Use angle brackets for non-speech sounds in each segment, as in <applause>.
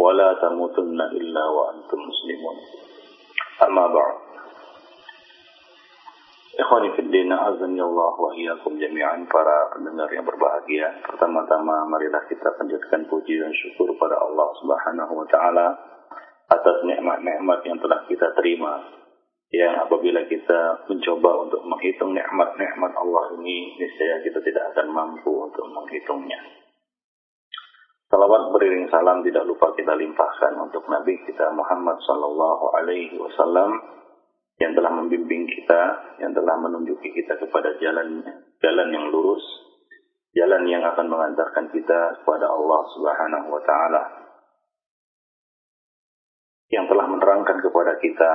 ولا تموتن إلا وأنتم مسلمون أما بعد Ikhwani Fiddin, azani Allah wa iyyakum jami'an para pendengar yang berbahagia. Pertama-tama marilah kita panjatkan puji dan syukur pada Allah Subhanahu wa taala atas nikmat-nikmat yang telah kita terima. Yang apabila kita mencoba untuk menghitung nikmat-nikmat Allah ini, niscaya kita tidak akan mampu untuk menghitungnya. Salawat beriring salam tidak lupa kita limpahkan untuk Nabi kita Muhammad sallallahu alaihi wasallam yang telah membimbing kita, yang telah menunjuki kita kepada jalan jalan yang lurus, jalan yang akan mengantarkan kita kepada Allah Subhanahu wa taala. Yang telah menerangkan kepada kita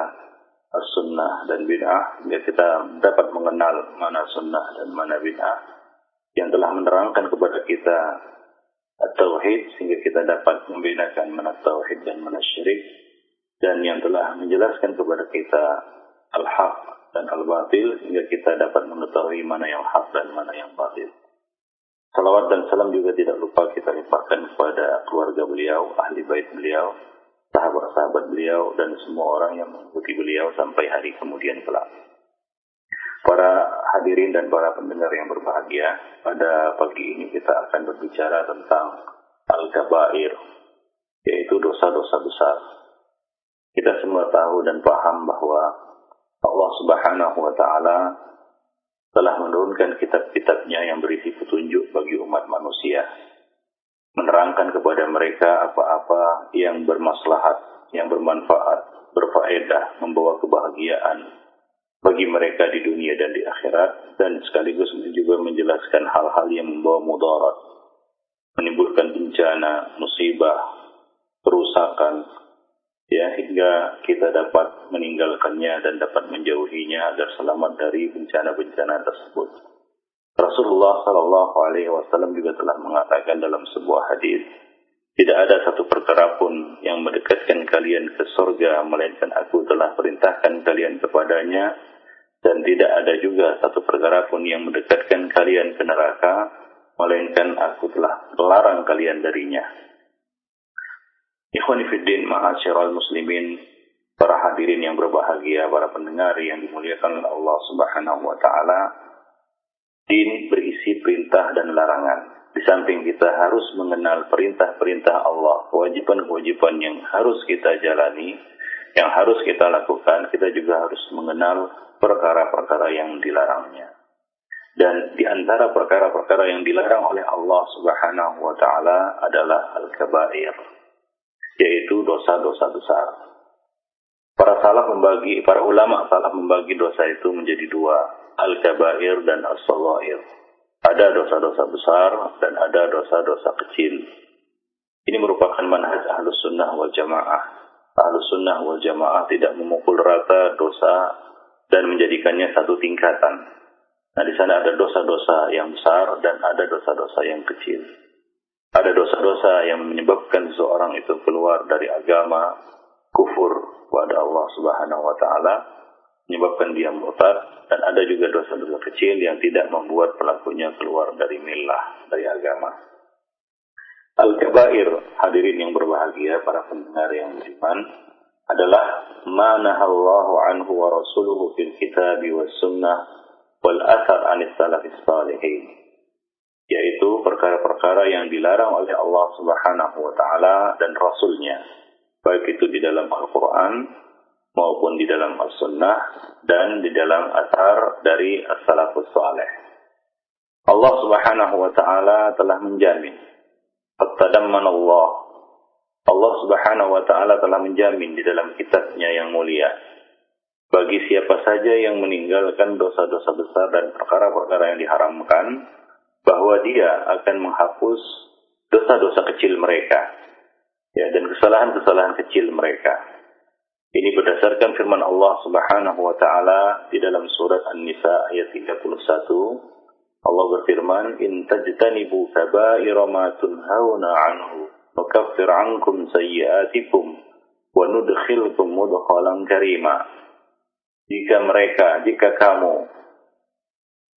as-sunnah dan bid'ah, sehingga kita dapat mengenal mana sunnah dan mana bid'ah. Yang telah menerangkan kepada kita tauhid sehingga kita dapat membedakan mana tauhid dan mana syirik dan yang telah menjelaskan kepada kita al-haq dan al-batil hingga kita dapat mengetahui mana yang hak dan mana yang batil. Salawat dan salam juga tidak lupa kita limpahkan kepada keluarga beliau, ahli bait beliau, sahabat-sahabat beliau dan semua orang yang mengikuti beliau sampai hari kemudian kelak. Hadirin dan para pendengar yang berbahagia, pada pagi ini kita akan berbicara tentang al-kabair, yaitu dosa-dosa besar. Kita semua tahu dan paham bahwa Allah Subhanahu wa taala telah menurunkan kitab-kitabnya yang berisi petunjuk bagi umat manusia. Menerangkan kepada mereka apa-apa yang bermaslahat, yang bermanfaat, berfaedah, membawa kebahagiaan bagi mereka di dunia dan di akhirat dan sekaligus juga menjelaskan hal-hal yang membawa mudarat menimbulkan bencana, musibah, kerusakan ya hingga kita dapat meninggalkannya dan dapat menjauhinya agar selamat dari bencana-bencana tersebut. Rasulullah Shallallahu Alaihi Wasallam juga telah mengatakan dalam sebuah hadis, tidak ada satu perkara pun yang mendekatkan kalian ke surga, melainkan aku telah perintahkan kalian kepadanya, dan tidak ada juga satu perkara pun yang mendekatkan kalian ke neraka, melainkan aku telah melarang kalian darinya. Ikhwanifiddin ma'asyiral muslimin, para hadirin yang berbahagia, para pendengar yang dimuliakan oleh Allah Subhanahu wa taala. Din berisi perintah dan larangan. Di samping kita harus mengenal perintah-perintah Allah, kewajiban-kewajiban yang harus kita jalani, yang harus kita lakukan, kita juga harus mengenal perkara-perkara yang dilarangnya. Dan di antara perkara-perkara yang dilarang oleh Allah Subhanahu wa taala adalah al-kabair, yaitu dosa-dosa besar. Para salaf membagi, para ulama salaf membagi dosa itu menjadi dua, al-kabair dan as-saghair. Ada dosa-dosa besar dan ada dosa-dosa kecil. Ini merupakan manhaj ahlus sunnah wal jamaah. Ahlus sunnah wal jamaah tidak memukul rata dosa dan menjadikannya satu tingkatan. Nah, di sana ada dosa-dosa yang besar dan ada dosa-dosa yang kecil. Ada dosa-dosa yang menyebabkan seseorang itu keluar dari agama, kufur kepada Allah Subhanahu wa taala, menyebabkan dia murtad dan ada juga dosa-dosa kecil yang tidak membuat pelakunya keluar dari milah, dari agama. Al-kabair, hadirin yang berbahagia, para pendengar yang beriman, adalah manahallahu anhu wa rasuluhu fil kitab was sunnah wal athar anis salafis salihin yaitu perkara-perkara yang dilarang oleh Allah Subhanahu wa taala dan rasulnya baik itu di dalam Al-Qur'an maupun di dalam As-Sunnah dan di dalam athar dari as-salafus salih. Allah Subhanahu wa taala telah menjamin Allah. Allah Subhanahu wa taala telah menjamin di dalam kitabnya yang mulia bagi siapa saja yang meninggalkan dosa-dosa besar dan perkara-perkara yang diharamkan bahwa dia akan menghapus dosa-dosa kecil mereka. Ya dan kesalahan-kesalahan kecil mereka. Ini berdasarkan firman Allah Subhanahu wa taala di dalam surat An-Nisa ayat 31. Allah berfirman, "In tajtanibu kaba'ira ma tunhauna 'anhu, nukaffir 'ankum sayyi'atikum wa nudkhilkum mudkhalan karima." Jika mereka, jika kamu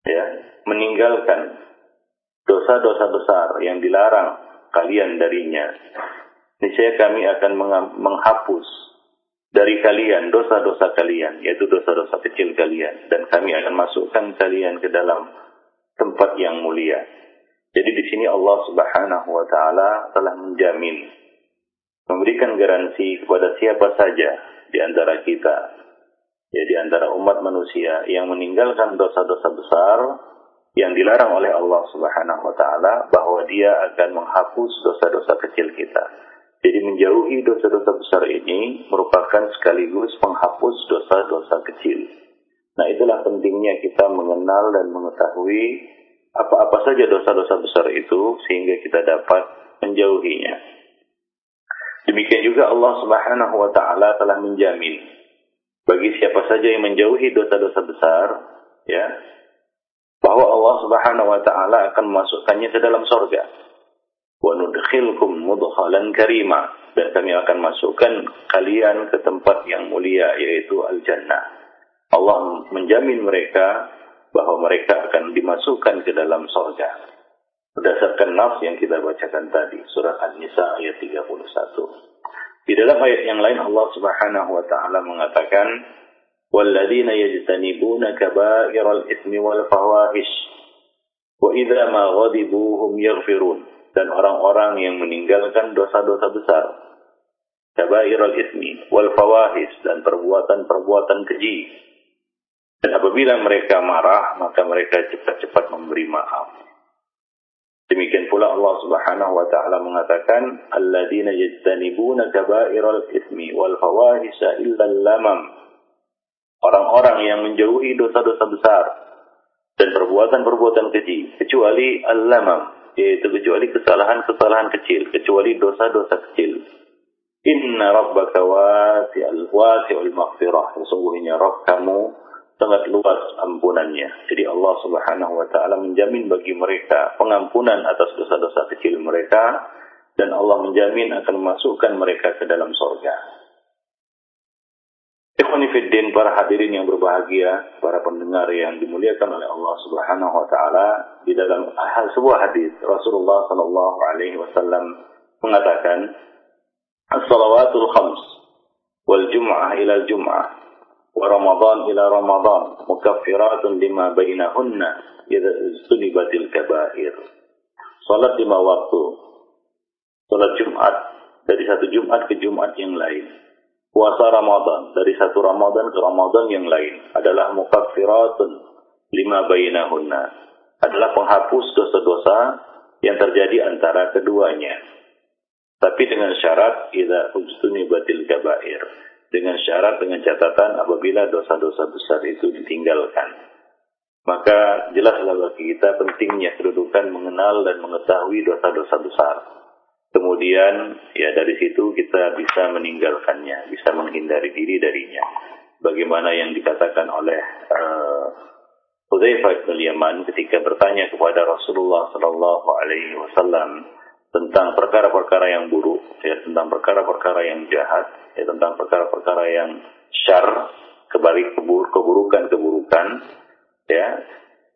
ya, meninggalkan dosa-dosa besar yang dilarang kalian darinya, niscaya kami akan menghapus dari kalian dosa-dosa kalian, yaitu dosa-dosa kecil kalian, dan kami akan masukkan kalian ke dalam tempat yang mulia. Jadi di sini Allah Subhanahu wa taala telah menjamin memberikan garansi kepada siapa saja di antara kita, ya di antara umat manusia yang meninggalkan dosa-dosa besar yang dilarang oleh Allah Subhanahu wa taala bahwa dia akan menghapus dosa-dosa kecil kita. Jadi menjauhi dosa-dosa besar ini merupakan sekaligus menghapus dosa-dosa kecil. Nah itulah pentingnya kita mengenal dan mengetahui apa-apa saja dosa-dosa besar itu sehingga kita dapat menjauhinya. Demikian juga Allah Subhanahu wa taala telah menjamin bagi siapa saja yang menjauhi dosa-dosa besar ya bahwa Allah Subhanahu wa taala akan memasukkannya ke dalam surga wa nudkhilkum mudkhalan karima dan kami akan masukkan kalian ke tempat yang mulia yaitu al-jannah. Allah menjamin mereka bahwa mereka akan dimasukkan ke dalam surga. Berdasarkan nafs yang kita bacakan tadi, surat An-Nisa ayat 31. Di dalam ayat yang lain Allah Subhanahu wa taala mengatakan, "Walladzina yajtanibuna kaba'iral itsmi wal fawahish wa idza ma yaghfirun." Dan orang-orang yang meninggalkan dosa-dosa besar. Kabairul ismi wal fawahis dan perbuatan-perbuatan keji. Dan apabila mereka marah, maka mereka cepat-cepat memberi maaf. Demikian pula Allah Subhanahu wa taala mengatakan, "Alladzina yajtanibuna kaba'irul ismi wal fawahisa illa lamam." Orang-orang yang menjauhi dosa-dosa besar dan perbuatan-perbuatan keji kecuali al-lamam, yaitu kecuali kesalahan-kesalahan kecil, kecuali dosa-dosa kecil. Inna rabbaka wasi'al wasi'ul maghfirah. Sesungguhnya Rabb kamu sangat luas ampunannya. Jadi Allah Subhanahu wa taala menjamin bagi mereka pengampunan atas dosa-dosa kecil mereka dan Allah menjamin akan memasukkan mereka ke dalam surga. Ikhwanifiddin, para hadirin yang berbahagia, para pendengar yang dimuliakan oleh Allah Subhanahu wa taala, di dalam sebuah hadis Rasulullah sallallahu alaihi wasallam mengatakan, "As-salawatul khams wal jum'ah ila jum'ah wa Ramadan ila Ramadan mukaffiratun lima bainahunna idza istunibatil kaba'ir." Salat lima waktu. Salat Jumat dari satu Jumat ke Jumat yang lain puasa Ramadan dari satu Ramadan ke Ramadan yang lain adalah mukaffiratun lima bainahunna adalah penghapus dosa-dosa yang terjadi antara keduanya. Tapi dengan syarat idza batil kabair. Dengan syarat dengan catatan apabila dosa-dosa besar itu ditinggalkan. Maka jelaslah bagi kita pentingnya kedudukan mengenal dan mengetahui dosa-dosa besar Kemudian ya dari situ kita bisa meninggalkannya, bisa menghindari diri darinya. Bagaimana yang dikatakan oleh uh, bin Yaman ketika bertanya kepada Rasulullah sallallahu alaihi wasallam tentang perkara-perkara yang buruk, ya tentang perkara-perkara yang jahat, ya tentang perkara-perkara yang syar, kebalik kebur, keburukan-keburukan, ya.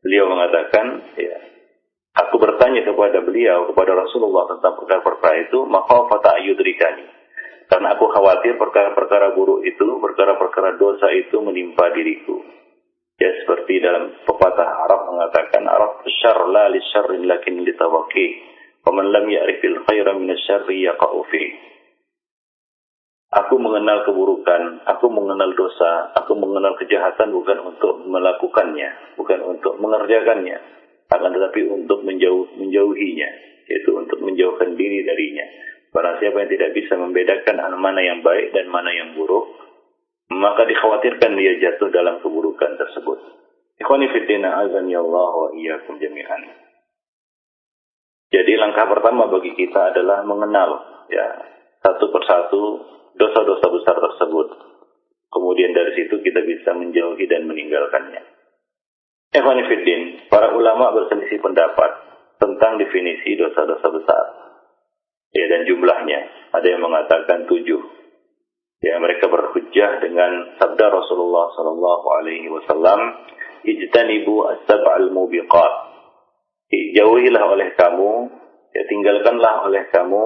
Beliau mengatakan, ya, Aku bertanya kepada beliau, kepada Rasulullah tentang perkara-perkara itu, maka fata ayudrikani. Karena aku khawatir perkara-perkara buruk itu, perkara-perkara dosa itu menimpa diriku. Ya seperti dalam pepatah Arab mengatakan, Arab syar la li syarrin lakin li tawaki. Waman lam ya'rifil khaira min syarri yaqa'u Aku mengenal keburukan, aku mengenal dosa, aku mengenal kejahatan bukan untuk melakukannya, bukan untuk mengerjakannya akan tetapi untuk menjauh menjauhinya yaitu untuk menjauhkan diri darinya barang siapa yang tidak bisa membedakan mana yang baik dan mana yang buruk maka dikhawatirkan dia jatuh dalam keburukan tersebut ikhwani azan ya Allah wa iyyakum jami'an jadi langkah pertama bagi kita adalah mengenal ya satu persatu dosa-dosa besar tersebut. Kemudian dari situ kita bisa menjauhi dan meninggalkannya. Evanifidin, para ulama berselisih pendapat tentang definisi dosa-dosa besar. Ya, dan jumlahnya. Ada yang mengatakan tujuh. Ya, mereka berhujjah dengan sabda Rasulullah Sallallahu Alaihi Wasallam, "Ijtanibu as-sab'al mubiqat." Jauhilah oleh kamu, ya tinggalkanlah oleh kamu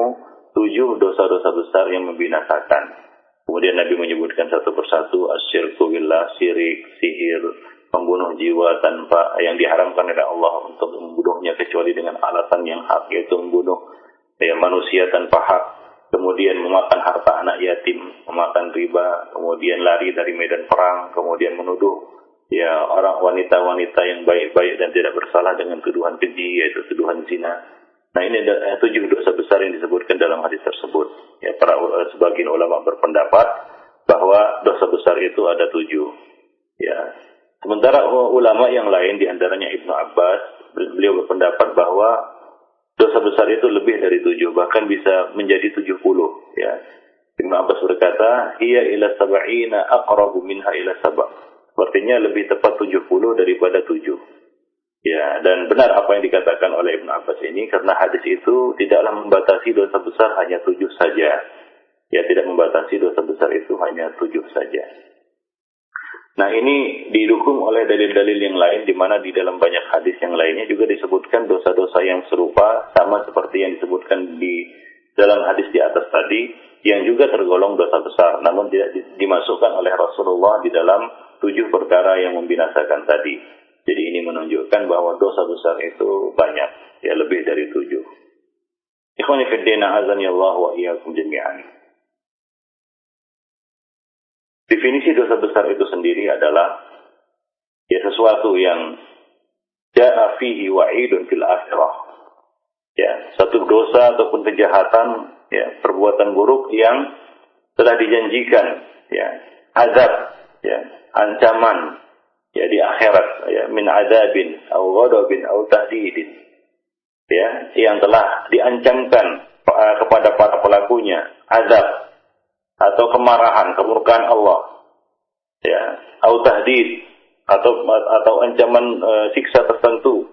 tujuh dosa-dosa besar yang membinasakan. Kemudian Nabi menyebutkan satu persatu asyirku billah, syirik, sihir, membunuh jiwa tanpa yang diharamkan oleh Allah untuk membunuhnya kecuali dengan alasan yang hak yaitu membunuh ya, manusia tanpa hak kemudian memakan harta anak yatim memakan riba kemudian lari dari medan perang kemudian menuduh ya orang wanita-wanita yang baik-baik dan tidak bersalah dengan tuduhan keji yaitu tuduhan zina Nah ini ada tujuh dosa besar yang disebutkan dalam hadis tersebut. Ya, para sebagian ulama berpendapat bahwa dosa besar itu ada tujuh. Ya, sementara ulama yang lain di antaranya Ibnu Abbas beliau berpendapat bahwa dosa besar itu lebih dari tujuh, bahkan bisa menjadi tujuh puluh. Ya, Ibnu Abbas berkata, "Ia ila sab'ina aqrabu minha ila sab'." Artinya lebih tepat tujuh puluh daripada tujuh. Ya, dan benar apa yang dikatakan oleh Ibn Abbas ini karena hadis itu tidaklah membatasi dosa besar hanya tujuh saja. Ya, tidak membatasi dosa besar itu hanya tujuh saja. Nah, ini didukung oleh dalil-dalil yang lain di mana di dalam banyak hadis yang lainnya juga disebutkan dosa-dosa yang serupa sama seperti yang disebutkan di dalam hadis di atas tadi yang juga tergolong dosa besar namun tidak dimasukkan oleh Rasulullah di dalam tujuh perkara yang membinasakan tadi. Jadi ini menunjukkan bahwa dosa besar itu banyak, ya lebih dari tujuh. Ikhwani fiddina azani Allah wa iyyakum. Definisi dosa besar itu sendiri adalah ya sesuatu yang ja'a fihi wa'idun fil akhirah. Ya, satu dosa ataupun kejahatan, ya, perbuatan buruk yang telah dijanjikan, ya, azab, ya, ancaman ya di akhirat ya min adabin atau ghadabin atau tahdidin ya yang telah diancamkan uh, kepada para pelakunya azab atau kemarahan kemurkaan Allah. Ya. Atau tahdid. Atau atau ancaman uh, siksa tertentu.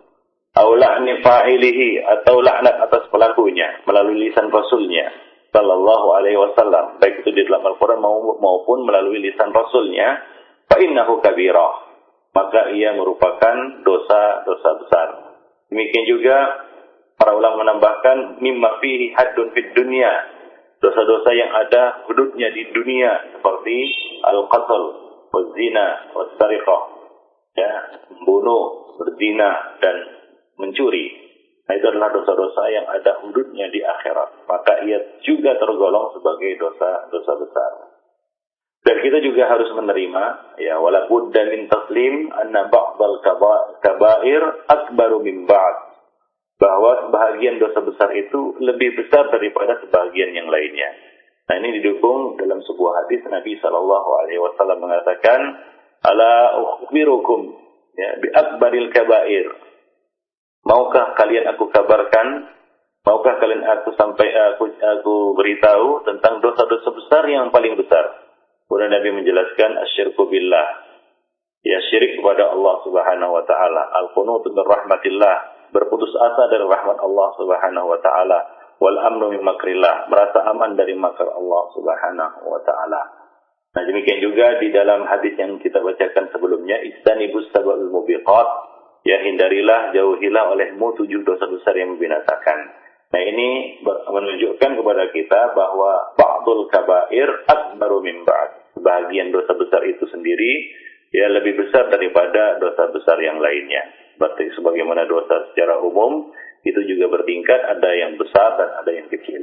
Atau la'ni fa'ilihi. Atau laknat atas pelakunya. Melalui lisan rasulnya. Sallallahu alaihi wasallam. Baik itu di dalam Al-Qur'an maupun melalui lisan rasulnya. Fa innahu kabirah. Maka ia merupakan dosa-dosa besar. Demikian juga para ulama menambahkan mimma fihi haddun fid dunya. Dosa-dosa yang ada hududnya di dunia seperti al-qatl, zina, was-sariqah. Ya, membunuh, berzina dan mencuri. Nah, itu adalah dosa-dosa yang ada hududnya di akhirat. Maka ia juga tergolong sebagai dosa-dosa besar. Dan kita juga harus menerima ya wala budda taslim anna ba'dal kabair akbaru min ba'd. Bahwa sebahagian dosa besar itu lebih besar daripada sebagian yang lainnya. Nah ini didukung dalam sebuah hadis Nabi Shallallahu Alaihi Wasallam mengatakan, "Ala ukhbirukum ya bi akbaril kabair." Maukah kalian aku kabarkan? Maukah kalian aku sampai aku aku beritahu tentang dosa-dosa besar yang paling besar? Kemudian Nabi menjelaskan asyirku billah. Ya syirik kepada Allah Subhanahu wa taala, al-qunut rahmatillah, berputus asa dari rahmat Allah Subhanahu wa taala, wal amnu min makrillah, merasa aman dari makar Allah Subhanahu wa taala. Nah, demikian juga di dalam hadis yang kita bacakan sebelumnya, istanibus sabal mubiqat, ya hindarilah, jauhilah olehmu tujuh dosa besar yang membinasakan. Nah ini menunjukkan kepada kita bahwa ba'dul kabair akbaru min ba'd. Sebagian dosa besar itu sendiri ya lebih besar daripada dosa besar yang lainnya. Berarti sebagaimana dosa secara umum itu juga bertingkat, ada yang besar dan ada yang kecil.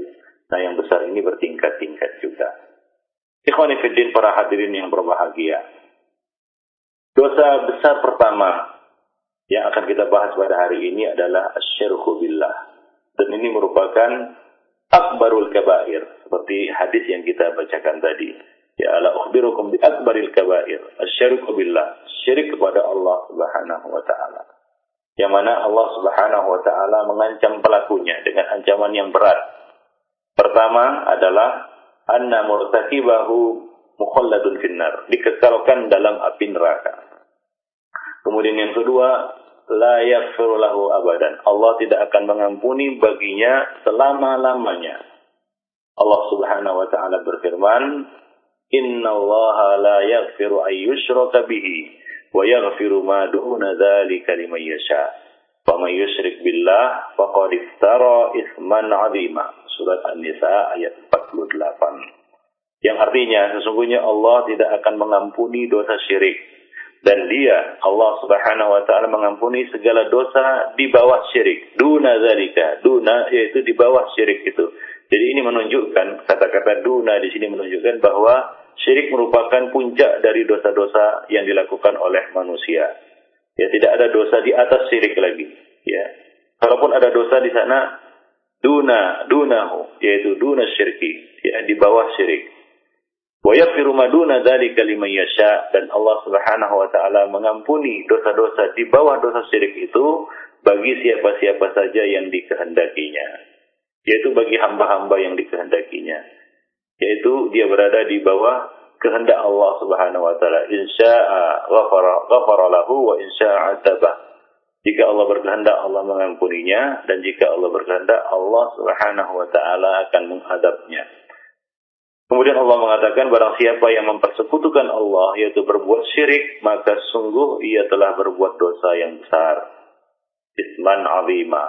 Nah yang besar ini bertingkat-tingkat juga. Ikhwanifiddin para hadirin yang berbahagia. Dosa besar pertama yang akan kita bahas pada hari ini adalah asyirku billah dan ini merupakan akbarul kabair seperti hadis yang kita bacakan tadi ya ala ukhbirukum bi akbaril kabair asyiriku billah syirik kepada Allah Subhanahu wa taala yang mana Allah Subhanahu wa taala mengancam pelakunya dengan ancaman yang berat pertama adalah anna murtakibahu mukhalladun finnar, dikekalkan dalam api neraka. Kemudian yang kedua, la yaghfiru lahu abadan. Allah tidak akan mengampuni baginya selama-lamanya. Allah Subhanahu wa taala berfirman, "Inna Allah la yaghfiru an yushraka bihi yaghfiru ma duna dzalika liman yasha." Faman yusyrik billah faqad iftara itsman 'azima. Surat An-Nisa ayat 48. Yang artinya sesungguhnya Allah tidak akan mengampuni dosa syirik dan dia Allah Subhanahu wa taala mengampuni segala dosa di bawah syirik. Duna zalika, duna yaitu di bawah syirik itu. Jadi ini menunjukkan kata-kata duna di sini menunjukkan bahwa syirik merupakan puncak dari dosa-dosa yang dilakukan oleh manusia. Ya tidak ada dosa di atas syirik lagi. Ya, kalaupun ada dosa di sana duna dunahu yaitu duna syirki ya di bawah syirik. Wa yaghfiru ma duna dzalika liman yasha dan Allah Subhanahu wa taala mengampuni dosa-dosa di bawah dosa syirik itu bagi siapa-siapa saja yang dikehendakinya. Yaitu bagi hamba-hamba yang dikehendakinya. Yaitu dia berada di bawah kehendak Allah Subhanahu wa taala. Insya'a ghafara ghafara lahu wa insya'a tabah. Jika Allah berkehendak Allah mengampuninya dan jika Allah berkehendak Allah Subhanahu wa taala akan menghadapnya. Kemudian Allah mengatakan barang siapa yang mempersekutukan Allah yaitu berbuat syirik maka sungguh ia telah berbuat dosa yang besar. Isman azima.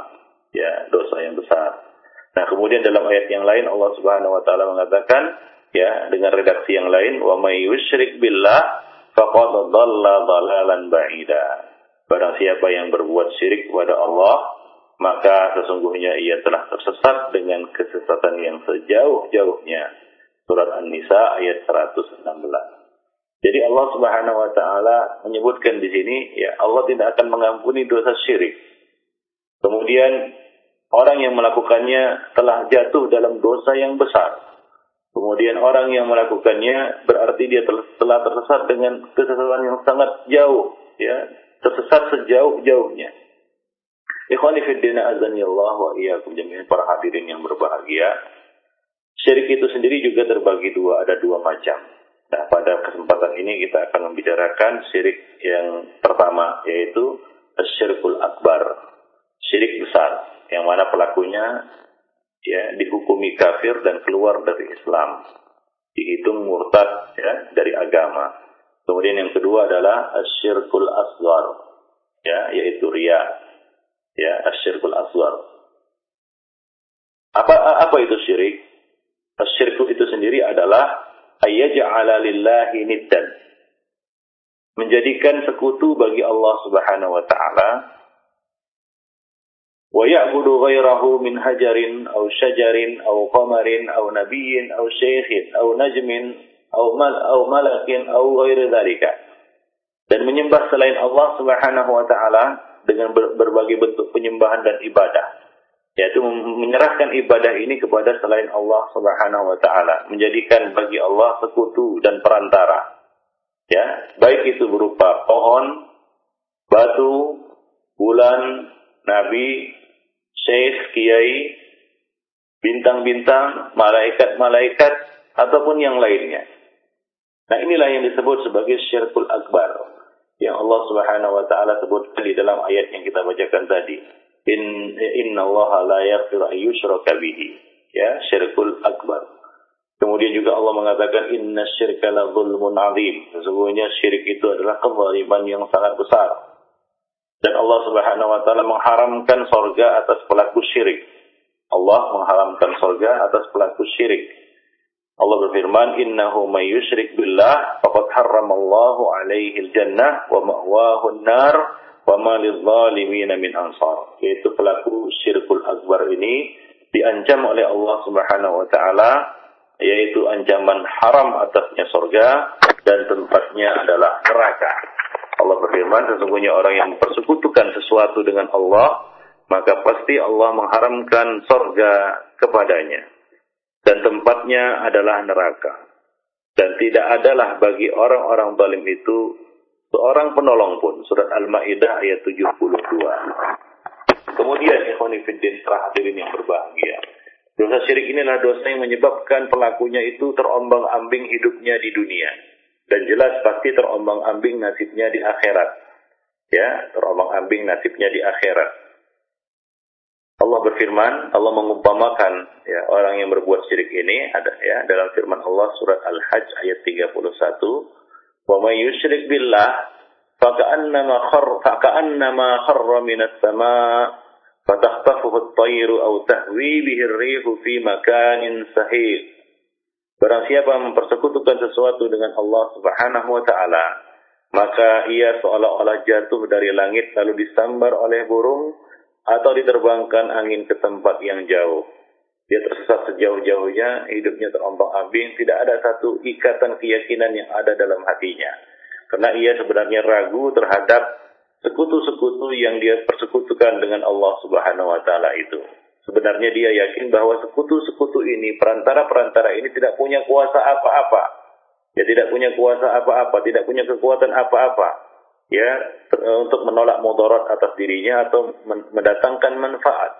Ya, dosa yang besar. Nah, kemudian dalam ayat yang lain Allah Subhanahu wa taala mengatakan ya dengan redaksi yang lain wa may yusyrik billah faqad dhalla dhalalan ba'ida. Barang siapa yang berbuat syirik kepada Allah maka sesungguhnya ia telah tersesat dengan kesesatan yang sejauh-jauhnya Surat An-Nisa ayat 116. Jadi Allah Subhanahu wa taala menyebutkan di sini ya Allah tidak akan mengampuni dosa syirik. Kemudian orang yang melakukannya telah jatuh dalam dosa yang besar. Kemudian orang yang melakukannya berarti dia telah tersesat dengan kesesatan yang sangat jauh, ya, tersesat sejauh-jauhnya. Ikhwani fi din azani Allah wa iyyakum jami'an para hadirin yang berbahagia. Syirik itu sendiri juga terbagi dua, ada dua macam. Nah, pada kesempatan ini kita akan membicarakan syirik yang pertama, yaitu syirkul akbar, syirik besar, yang mana pelakunya ya dihukumi kafir dan keluar dari Islam, dihitung murtad ya dari agama. Kemudian yang kedua adalah syirkul aswar, ya yaitu ria, ya syirkul aswar. Apa apa itu syirik? Asyirku itu sendiri adalah ayyaj'ala lillahi niddan. Menjadikan sekutu bagi Allah Subhanahu wa taala ya'budu ghairahu min hajarin aw syajarin aw qamarin aw nabiyyin aw syaikhin aw najmin aw mal aw malakin aw ghairi dzalika. Dan menyembah selain Allah Subhanahu wa taala dengan berbagai bentuk penyembahan dan ibadah yaitu menyerahkan ibadah ini kepada selain Allah Subhanahu wa taala, menjadikan bagi Allah sekutu dan perantara. Ya, baik itu berupa pohon, batu, bulan, nabi, syekh, kiai, bintang-bintang, malaikat-malaikat ataupun yang lainnya. Nah, inilah yang disebut sebagai syirkul akbar yang Allah Subhanahu wa taala sebutkan di dalam ayat yang kita bacakan tadi. In inna Allah la yaghfiru bihi. Ya syirkul akbar. Kemudian juga Allah mengatakan inna syirka la zulmun azim. Sesungguhnya syirik itu adalah kezaliman yang sangat besar dan Allah Subhanahu wa taala mengharamkan sorga atas pelaku syirik. Allah mengharamkan sorga atas pelaku syirik. Allah berfirman innahu may yusyrik billah faqad harramallahu alaihi al-jannah wa ma'wahu an-nar wa ma min ansar. Yaitu pelaku syirkul akbar ini diancam oleh Allah Subhanahu wa taala yaitu ancaman haram atasnya surga dan tempatnya adalah neraka. Allah berfirman sesungguhnya orang yang mempersekutukan sesuatu dengan Allah maka pasti Allah mengharamkan surga kepadanya dan tempatnya adalah neraka. Dan tidak adalah bagi orang-orang zalim itu seorang penolong pun. Surat Al-Maidah ayat 72. Kemudian ikhwanifiddin hadirin yang berbahagia. Dosa syirik inilah dosa yang menyebabkan pelakunya itu terombang-ambing hidupnya di dunia. Dan jelas pasti terombang-ambing nasibnya di akhirat. Ya, terombang-ambing nasibnya di akhirat. Allah berfirman, Allah mengumpamakan ya orang yang berbuat syirik ini ada ya dalam firman Allah surat Al-Hajj ayat 31, "Wa may yusyrik billah faka'annama khar faka'annama kharra minas sama' فتخطفه الطير أو تهوي به الريح في مكان سهيل Barang siapa mempersekutukan sesuatu dengan Allah Subhanahu wa taala, maka ia seolah-olah jatuh dari langit lalu disambar oleh burung atau diterbangkan angin ke tempat yang jauh. Dia tersesat sejauh-jauhnya, hidupnya terombang-ambing, tidak ada satu ikatan keyakinan yang ada dalam hatinya. Karena ia sebenarnya ragu terhadap sekutu-sekutu yang dia persekutukan dengan Allah Subhanahu wa taala itu. Sebenarnya dia yakin bahwa sekutu-sekutu ini, perantara-perantara ini tidak punya kuasa apa-apa. Ya tidak punya kuasa apa-apa, tidak punya kekuatan apa-apa. Ya, untuk menolak mudarat atas dirinya atau mendatangkan manfaat.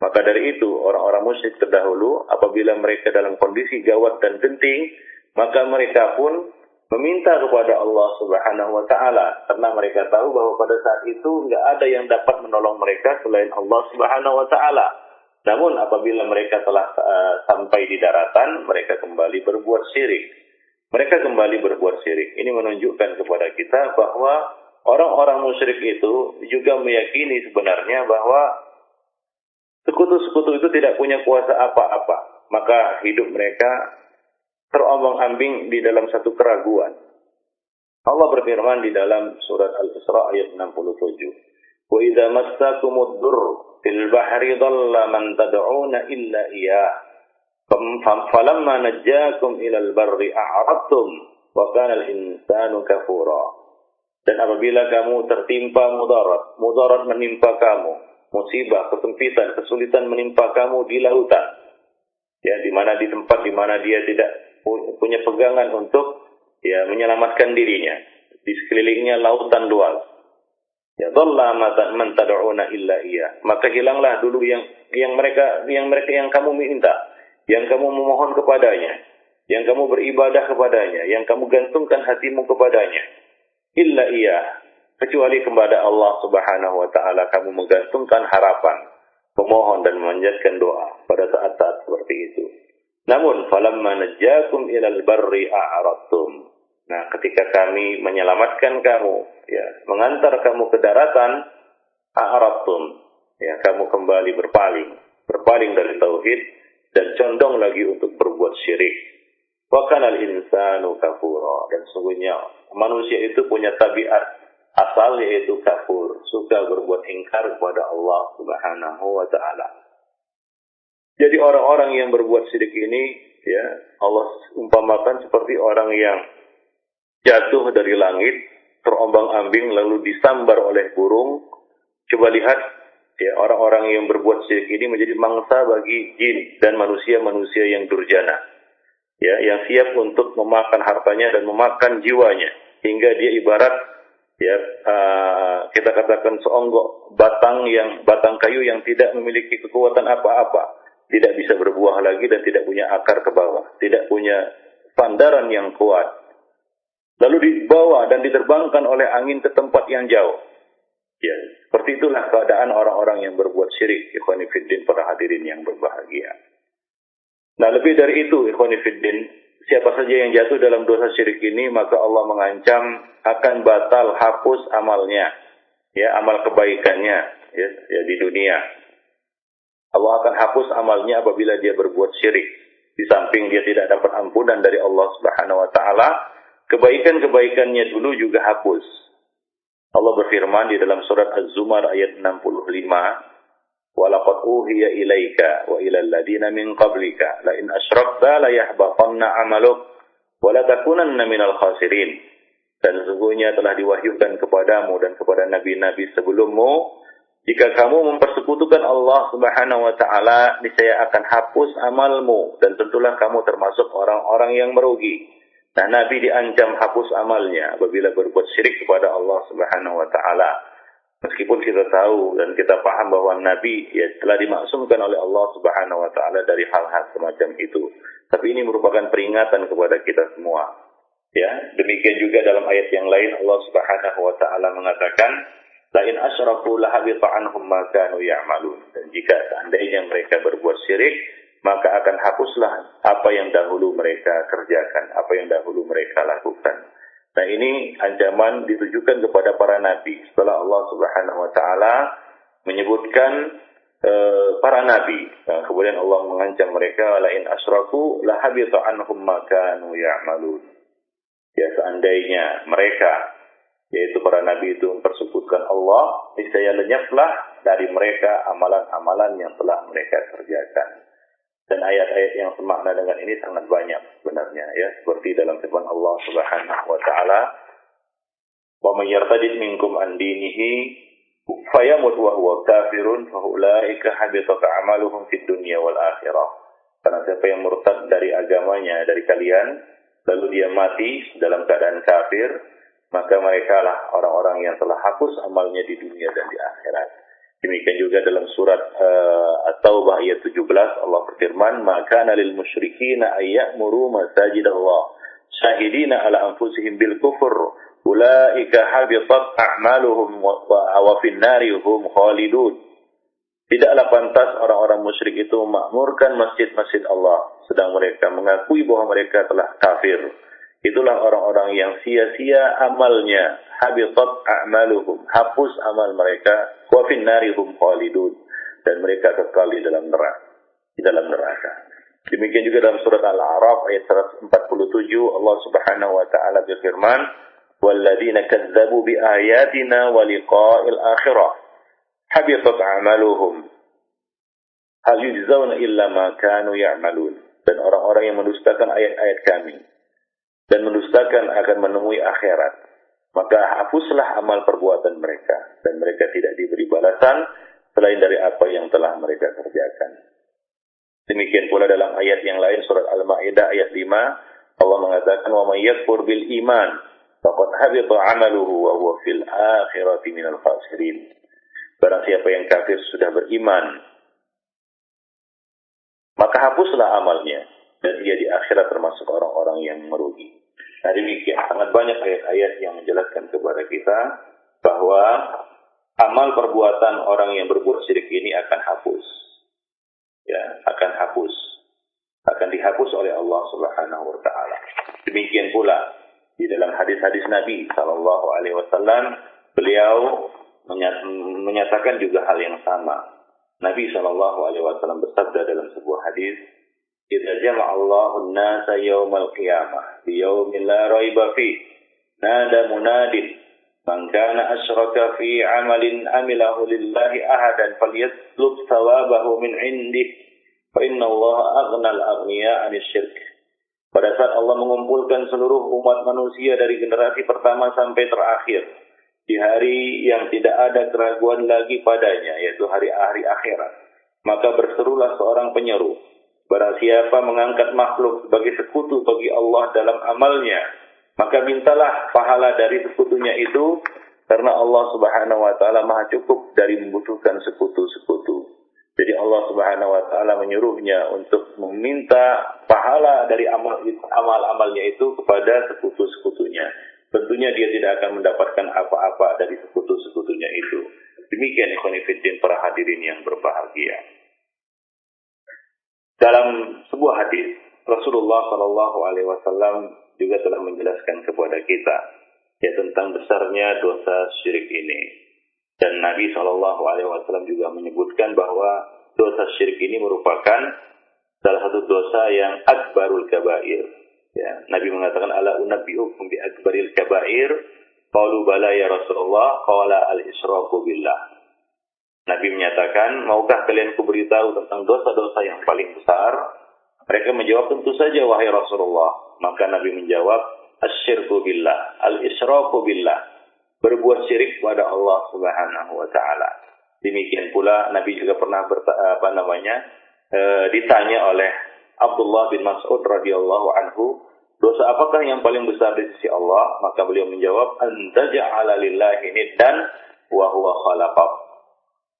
Maka dari itu, orang-orang musyrik terdahulu apabila mereka dalam kondisi gawat dan genting, maka mereka pun meminta kepada Allah Subhanahu wa taala karena mereka tahu bahwa pada saat itu nggak ada yang dapat menolong mereka selain Allah Subhanahu wa taala. Namun apabila mereka telah uh, sampai di daratan, mereka kembali berbuat syirik. Mereka kembali berbuat syirik. Ini menunjukkan kepada kita bahwa orang-orang musyrik itu juga meyakini sebenarnya bahwa sekutu-sekutu itu tidak punya kuasa apa-apa. Maka hidup mereka terombang-ambing di dalam satu keraguan. Allah berfirman di dalam surat Al-Isra ayat 67. Wa idza massakumud durr fil bahri dhalla man tad'una illa iyyah. Falamma najjakum ilal barri a'radtum wa kana. Dan apabila kamu tertimpa mudarat, mudarat menimpa kamu, musibah, kesempitan, kesulitan menimpa kamu di lautan. Ya, di mana di tempat di mana dia tidak punya pegangan untuk ya menyelamatkan dirinya di sekelilingnya lautan luas. Ya dhalla man tad'una illa iya. Maka hilanglah dulu yang yang mereka yang mereka yang kamu minta, yang kamu memohon kepadanya, yang kamu beribadah kepadanya, yang kamu gantungkan hatimu kepadanya. Illa iya. Kecuali kepada Allah Subhanahu wa taala kamu menggantungkan harapan, memohon dan memanjatkan doa pada saat-saat seperti itu. Namun falamma najjakum ilal barri a'radtum. Nah, ketika kami menyelamatkan kamu, ya, mengantar kamu ke daratan, a'radtum. Ya, kamu kembali berpaling, berpaling dari tauhid dan condong lagi untuk berbuat syirik. Wa kanal insanu kafura dan sungguhnya manusia itu punya tabiat asal yaitu kafur, suka berbuat ingkar kepada Allah Subhanahu wa taala. Jadi orang-orang yang berbuat sidik ini, ya Allah umpamakan seperti orang yang jatuh dari langit, terombang-ambing lalu disambar oleh burung. Coba lihat, ya orang-orang yang berbuat sidik ini menjadi mangsa bagi jin dan manusia-manusia yang durjana. Ya, yang siap untuk memakan hartanya dan memakan jiwanya hingga dia ibarat ya uh, kita katakan seonggok batang yang batang kayu yang tidak memiliki kekuatan apa-apa tidak bisa berbuah lagi dan tidak punya akar ke bawah, tidak punya sandaran yang kuat. Lalu dibawa dan diterbangkan oleh angin ke tempat yang jauh. Ya, seperti itulah keadaan orang-orang yang berbuat syirik, ikhwanifiddin para hadirin yang berbahagia. Nah, lebih dari itu, ikhwanifiddin, siapa saja yang jatuh dalam dosa syirik ini, maka Allah mengancam akan batal hapus amalnya, ya, amal kebaikannya, ya, ya di dunia Allah akan hapus amalnya apabila dia berbuat syirik. Di samping dia tidak dapat ampunan dari Allah Subhanahu wa taala, kebaikan-kebaikannya dulu juga hapus. Allah berfirman di dalam surat Az-Zumar ayat 65, "Walaqad uhiya ilaika wa ila alladziina min qablika la in asyrakta la yahbatanna 'amaluk wa la takunanna minal khasirin." Dan sesungguhnya telah diwahyukan kepadamu dan kepada nabi-nabi sebelummu jika kamu mempersekutukan Allah Subhanahu wa taala, niscaya akan hapus amalmu dan tentulah kamu termasuk orang-orang yang merugi. Nah, Nabi diancam hapus amalnya apabila berbuat syirik kepada Allah Subhanahu wa taala. Meskipun kita tahu dan kita paham bahwa Nabi ya telah dimaksumkan oleh Allah Subhanahu wa taala dari hal-hal semacam itu. Tapi ini merupakan peringatan kepada kita semua. Ya, demikian juga dalam ayat yang lain Allah Subhanahu wa taala mengatakan, "La in asyraku la habita anhum ma kanu ya'malun." Dan jika seandainya mereka berbuat syirik, maka akan hapuslah apa yang dahulu mereka kerjakan, apa yang dahulu mereka lakukan. Nah ini ancaman ditujukan kepada para nabi setelah Allah Subhanahu wa taala menyebutkan uh, para nabi. Nah, kemudian Allah mengancam mereka la in asyraku la habita anhum ma kanu ya'malun. Ya seandainya mereka yaitu para nabi itu mempersekutukan Allah, niscaya lenyaplah dari mereka amalan-amalan yang telah mereka kerjakan. Dan ayat-ayat yang semakna dengan ini sangat banyak sebenarnya ya, seperti dalam firman Allah Subhanahu wa taala, "Wa may yartadid minkum an dinihi fayamut wa huwa kafirun fa ulaika habitat a'maluhum fid dunya wal akhirah." Karena siapa yang murtad dari agamanya dari kalian lalu dia mati dalam keadaan kafir, maka mereka lah orang-orang yang telah hapus amalnya di dunia dan di akhirat. Demikian juga dalam surat uh, At-Taubah ayat 17 Allah berfirman, "Maka lil musyrikina ayyamuru masajid Allah syahidina ala anfusihim bil kufur ulaika habitat a'maluhum wa fin nari hum khalidun." Tidaklah pantas orang-orang musyrik itu memakmurkan masjid-masjid Allah sedang mereka mengakui bahwa mereka telah kafir. Itulah orang-orang yang sia-sia amalnya, habitat a'maluhum, hapus amal mereka wa fin narihum khalidun. Dan mereka kekal di dalam neraka di dalam neraka. Demikian juga dalam surat al-a'raf ayat 147 Allah Subhanahu wa taala berfirman walladzina kadzdzabu bi ayatina wa liqa'il akhirah habitat a'maluhum hal yujzauna illa ma kanu ya'malun. Dan orang-orang yang mendustakan ayat-ayat kami dan mendustakan akan menemui akhirat maka hapuslah amal perbuatan mereka dan mereka tidak diberi balasan selain dari apa yang telah mereka kerjakan. Demikian pula dalam ayat yang lain surat Al-Maidah ayat 5 Allah mengatakan wa may yakfur bil iman faqad habita 'amaluhu wa huwa fil akhirati minal khasirin. Barang siapa yang kafir sudah beriman maka hapuslah amalnya dan dia di akhirat termasuk orang-orang yang merugi. Nah demikian sangat banyak ayat-ayat yang menjelaskan kepada kita bahwa amal perbuatan orang yang berbuat syirik ini akan hapus. Ya, akan hapus. Akan dihapus oleh Allah Subhanahu wa taala. Demikian pula di dalam hadis-hadis Nabi sallallahu alaihi wasallam beliau menyatakan juga hal yang sama. Nabi sallallahu alaihi wasallam bersabda dalam sebuah hadis, إذا جمع الله الناس يوم القيامة بيوم لا ريب فيه نادى مناد من كان أشرك في عمل عمله لله أحدا فليطلب ثوابه من عنده فإن الله أغنى الأغنياء عن الشرك Pada saat Allah mengumpulkan seluruh umat manusia dari generasi pertama sampai terakhir di hari yang tidak ada keraguan lagi padanya yaitu hari hari akhirat maka berserulah seorang penyeru Barang siapa mengangkat makhluk sebagai sekutu bagi Allah dalam amalnya, maka mintalah pahala dari sekutunya itu karena Allah Subhanahu wa taala Maha cukup dari membutuhkan sekutu-sekutu. Jadi Allah Subhanahu wa taala menyuruhnya untuk meminta pahala dari amal amal-amalnya itu kepada sekutu-sekutunya. Tentunya dia tidak akan mendapatkan apa-apa dari sekutu-sekutunya itu. Demikian ikhwan para hadirin yang berbahagia. Dalam sebuah hadis Rasulullah Shallallahu Alaihi Wasallam juga telah menjelaskan kepada kita ya tentang besarnya dosa syirik ini. Dan Nabi Shallallahu Alaihi Wasallam juga menyebutkan bahwa dosa syirik ini merupakan salah satu dosa yang akbarul kabair. Ya, Nabi mengatakan ala unabbiukum bi akbaril kabair. Qalu bala ya Rasulullah, qala al-israku billah. Nabi menyatakan, maukah kalian kuberitahu tentang dosa-dosa yang paling besar? Mereka menjawab, tentu saja wahai Rasulullah. Maka Nabi menjawab, asyirku billah, al-israku billah. Berbuat syirik kepada Allah subhanahu wa ta'ala. Demikian pula Nabi juga pernah berta, apa namanya e, ditanya oleh Abdullah bin Mas'ud radhiyallahu anhu, dosa apakah yang paling besar di sisi Allah? Maka beliau menjawab, antaja'ala lillahi dan wa huwa.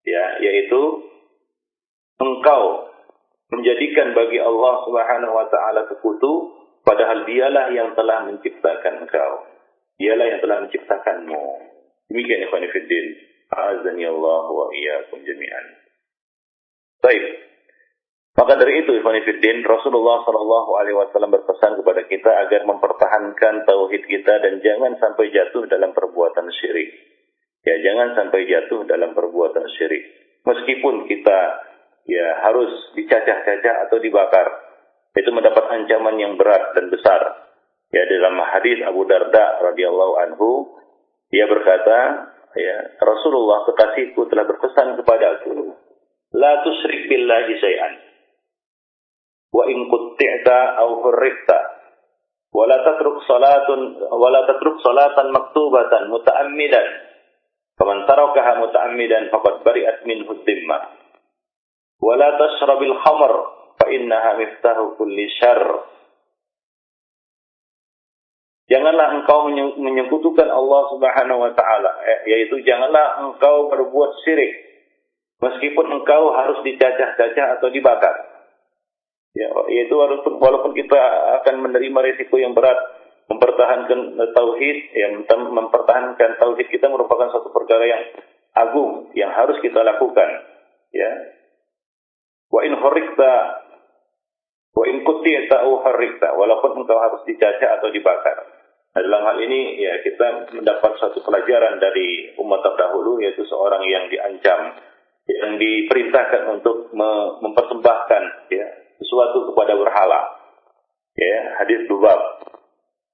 Ya, yaitu engkau menjadikan bagi Allah Subhanahu wa taala sekutu padahal dialah yang telah menciptakan engkau. Dialah yang telah menciptakanmu. Demikian ikhwan fillah. Azani Allah wa iyyakum jami'an. Baik. Maka dari itu ikhwan fillah Rasulullah sallallahu alaihi wasallam berpesan kepada kita agar mempertahankan tauhid kita dan jangan sampai jatuh dalam perbuatan syirik. Ya, jangan sampai jatuh dalam perbuatan syirik. Meskipun kita ya harus dicacah-cacah atau dibakar. Itu mendapat ancaman yang berat dan besar. Ya dalam hadis Abu Darda radhiyallahu anhu dia berkata, ya Rasulullah kekasihku telah berpesan kepada aku, la tusyrik billahi syai'an. Wa in qutti'ta aw hurrifta wa la tatruk salatun wa la tatruk salatan maktubatan muta'ammidan. Faman tarakaha muta'ammidan faqad bari'at min dhimmah. Wa la tashrabil khamr fa innaha miftahu kulli syarr. Janganlah engkau menyekutukan Allah Subhanahu wa taala, eh, yaitu janganlah engkau berbuat syirik meskipun engkau harus dicacah-cacah atau dibakar. Ya, yaitu walaupun, walaupun kita akan menerima risiko yang berat mempertahankan tauhid, ya, mempertahankan tauhid kita merupakan satu perkara yang agung yang harus kita lakukan. Ya, Wa in hurrikta wa in kutiyata au harrikta walaupun engkau harus dicaca atau dibakar. Nah, dalam hal ini ya kita mendapat satu pelajaran dari umat terdahulu yaitu seorang yang diancam yang diperintahkan untuk mempersembahkan ya sesuatu kepada berhala. Ya, hadis Dubab.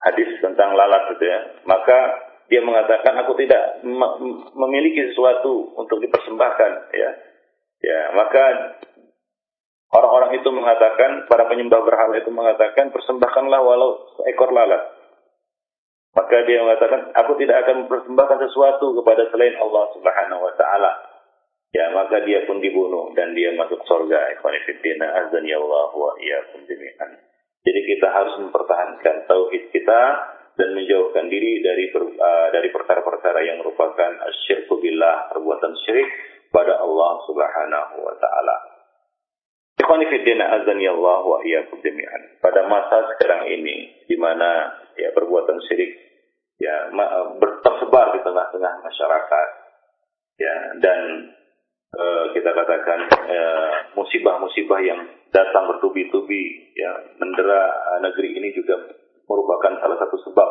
Hadis tentang lalat itu ya. Maka dia mengatakan aku tidak memiliki sesuatu untuk dipersembahkan ya. Ya, maka Orang-orang itu mengatakan, para penyembah berhala itu mengatakan, persembahkanlah walau seekor lalat. Maka dia mengatakan, aku tidak akan mempersembahkan sesuatu kepada selain Allah Subhanahu wa taala. Ya, maka dia pun dibunuh dan dia masuk surga. Ikhwanifiddina azan ya Allah wa iyyakum jami'an. Jadi kita harus mempertahankan tauhid kita dan menjauhkan diri dari uh, dari perkara-perkara yang merupakan asyirku billah, perbuatan syirik pada Allah Subhanahu wa taala. Allah wa iyyakum jami'an. Pada masa sekarang ini di mana ya perbuatan syirik ya tersebar di tengah-tengah masyarakat ya dan kita katakan musibah-musibah yang datang bertubi-tubi ya mendera negeri ini juga merupakan salah satu sebab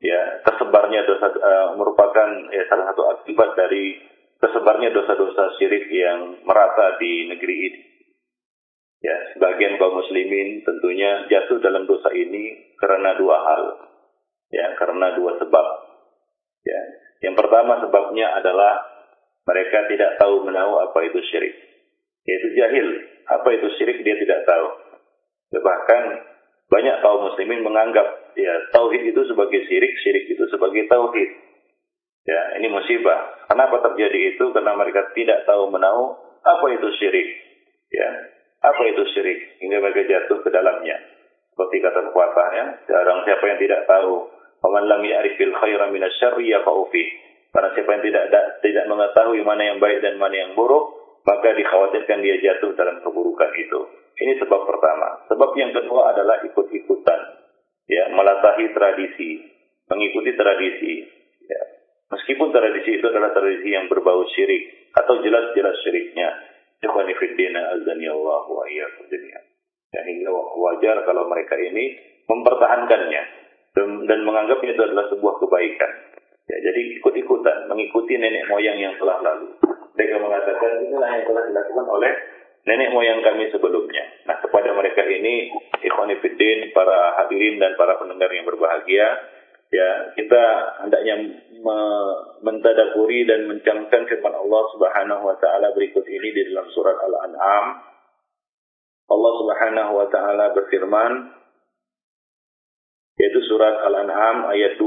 ya tersebarnya dosa merupakan ya salah satu akibat dari tersebarnya dosa-dosa syirik yang merata di negeri ini Ya, sebagian kaum muslimin tentunya jatuh dalam dosa ini karena dua hal. Ya, karena dua sebab. Ya. Yang pertama sebabnya adalah mereka tidak tahu menahu apa itu syirik. Yaitu jahil. Apa itu syirik dia tidak tahu. Bahkan banyak kaum muslimin menganggap ya tauhid itu sebagai syirik, syirik itu sebagai tauhid. Ya, ini musibah. Kenapa terjadi itu? Karena mereka tidak tahu menahu apa itu syirik. Ya, apa itu syirik? Hingga mereka jatuh ke dalamnya. Seperti kata pepatahnya, jarang siapa yang tidak tahu. Waman lam ya'rifil khaira minasyarri Karena siapa yang tidak tidak mengetahui mana yang baik dan mana yang buruk, maka dikhawatirkan dia jatuh dalam keburukan itu. Ini sebab pertama. Sebab yang kedua adalah ikut-ikutan. Ya, melatahi tradisi, mengikuti tradisi. Ya. Meskipun tradisi itu adalah tradisi yang berbau syirik atau jelas-jelas syiriknya, azani Allah wa. Ya, hingga wajar kalau mereka ini mempertahankannya dan menganggapnya itu adalah sebuah kebaikan. Ya, jadi ikut-ikutan mengikuti nenek moyang yang telah lalu. Mereka mengatakan inilah yang telah dilakukan oleh nenek moyang kami sebelumnya. Nah, kepada mereka ini ikhwani fiddin, para hadirin dan para pendengar yang berbahagia, ya kita hendaknya me mentadaburi dan mencamkan firman Allah Subhanahu wa taala berikut ini di dalam surat Al-An'am. Allah Subhanahu wa taala berfirman yaitu surat Al-An'am ayat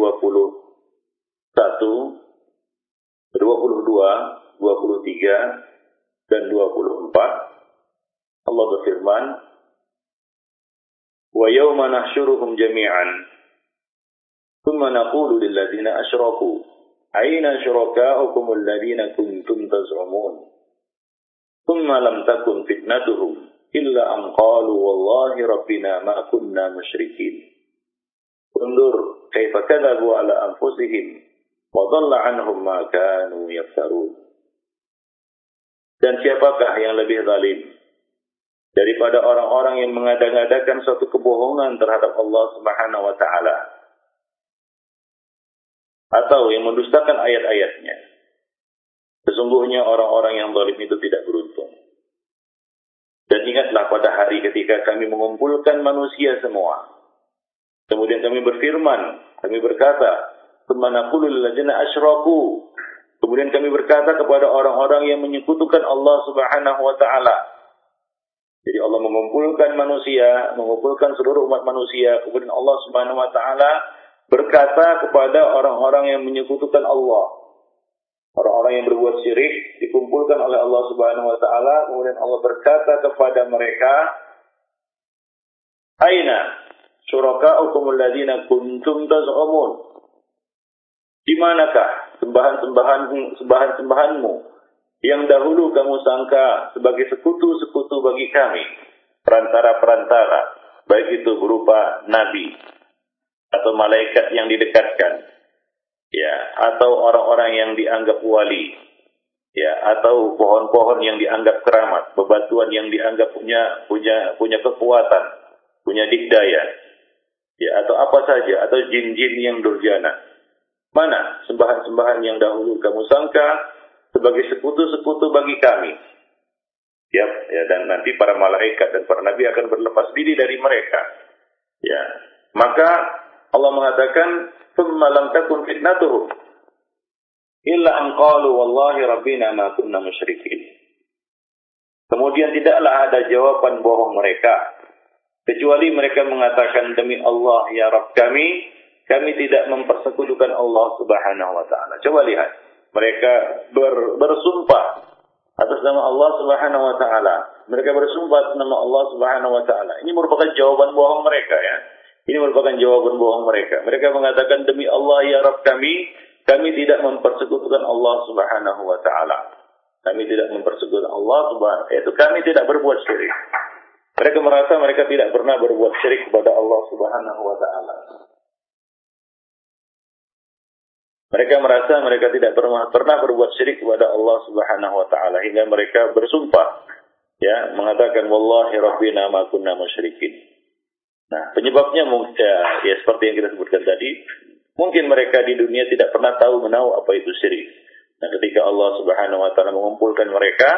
21 22 23 dan 24 Allah berfirman Wa yawma nahsyuruhum jami'an ثم نقول للذين أشركوا Aina syuraka'ukum alladhina kuntum taz'umun? Thumma lam takun fitnatuhum illa an qalu wallahi rabbina ma kunna musyrikin. Undur kaifa kadzabu ala anfusihim dan siapakah yang lebih zalim daripada orang-orang yang mengada-ngadakan suatu kebohongan terhadap Allah Subhanahu wa taala atau yang mendustakan ayat-ayatnya. Sesungguhnya orang-orang yang zalim itu tidak beruntung. Dan ingatlah pada hari ketika kami mengumpulkan manusia semua. Kemudian kami berfirman, kami berkata, "Ke mana pun lajana asyraku." Kemudian kami berkata kepada orang-orang yang menyekutukan Allah Subhanahu wa taala. Jadi Allah mengumpulkan manusia, mengumpulkan seluruh umat manusia, kemudian Allah Subhanahu wa taala berkata kepada orang-orang yang menyekutukan Allah, Orang-orang yang berbuat syirik dikumpulkan oleh Allah Subhanahu wa taala, kemudian Allah berkata kepada mereka, "Aina syuraka'ukum alladziina kuntum taz'umun?" Di manakah sembahan-sembahan sembahan-sembahanmu yang dahulu kamu sangka sebagai sekutu-sekutu bagi kami, perantara-perantara, baik itu berupa nabi atau malaikat yang didekatkan ya atau orang-orang yang dianggap wali ya atau pohon-pohon yang dianggap keramat bebatuan yang dianggap punya punya punya kekuatan punya dikdaya ya atau apa saja atau jin-jin yang durjana Mana sembahan-sembahan yang dahulu kamu sangka sebagai sekutu-sekutu bagi kami? Ya, ya, dan nanti para malaikat dan para nabi akan berlepas diri dari mereka. Ya, maka Allah mengatakan, semalam takun fitnatuh." illa anqalu wallahi rabbina ma kunna musyrikin." Kemudian tidaklah ada jawaban bohong mereka kecuali mereka mengatakan demi Allah ya Rabb kami kami tidak mempersekutukan Allah Subhanahu wa taala. Coba lihat. Mereka ber, bersumpah atas nama Allah Subhanahu wa taala. Mereka bersumpah atas nama Allah Subhanahu wa taala. Ini merupakan jawaban bohong mereka ya. Ini merupakan jawaban bohong mereka. Mereka mengatakan demi Allah ya Rabb kami, kami tidak mempersekutukan Allah Subhanahu wa taala. Kami tidak mempersekutukan Allah Subhanahu yaitu kami tidak berbuat syirik. Mereka merasa mereka tidak pernah berbuat syirik kepada Allah Subhanahu wa taala. Mereka merasa mereka tidak pernah, pernah berbuat syirik kepada Allah Subhanahu wa taala hingga mereka bersumpah ya mengatakan wallahi rabbina ma kunna musyrikin. Nah, penyebabnya ya, ya seperti yang kita sebutkan tadi, mungkin mereka di dunia tidak pernah tahu menahu apa itu syirik. Nah, ketika Allah Subhanahu wa taala mengumpulkan mereka,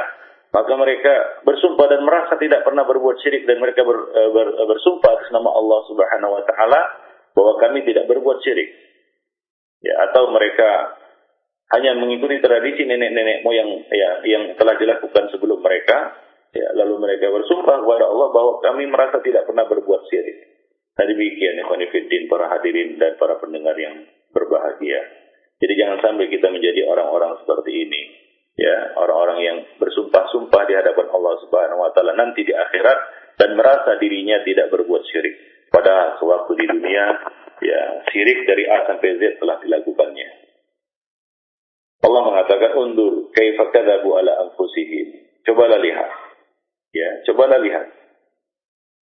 maka mereka bersumpah dan merasa tidak pernah berbuat syirik dan mereka ber, eh, ber, bersumpah atas nama Allah Subhanahu wa taala bahwa kami tidak berbuat syirik. Ya, atau mereka hanya mengikuti tradisi nenek-nenek moyang ya yang telah dilakukan sebelum mereka Ya, lalu mereka bersumpah kepada Allah bahwa kami merasa tidak pernah berbuat syirik. Nah demikian Khonifuddin, para hadirin dan para pendengar yang berbahagia. Jadi jangan sampai kita menjadi orang-orang seperti ini. Ya, orang-orang yang bersumpah-sumpah di hadapan Allah Subhanahu wa taala nanti di akhirat dan merasa dirinya tidak berbuat syirik. Pada sewaktu di dunia, ya, syirik dari A sampai Z telah dilakukannya. Allah mengatakan undur kaifa kadzabu ala anfusihim. Cobalah lihat Ya, cobalah lihat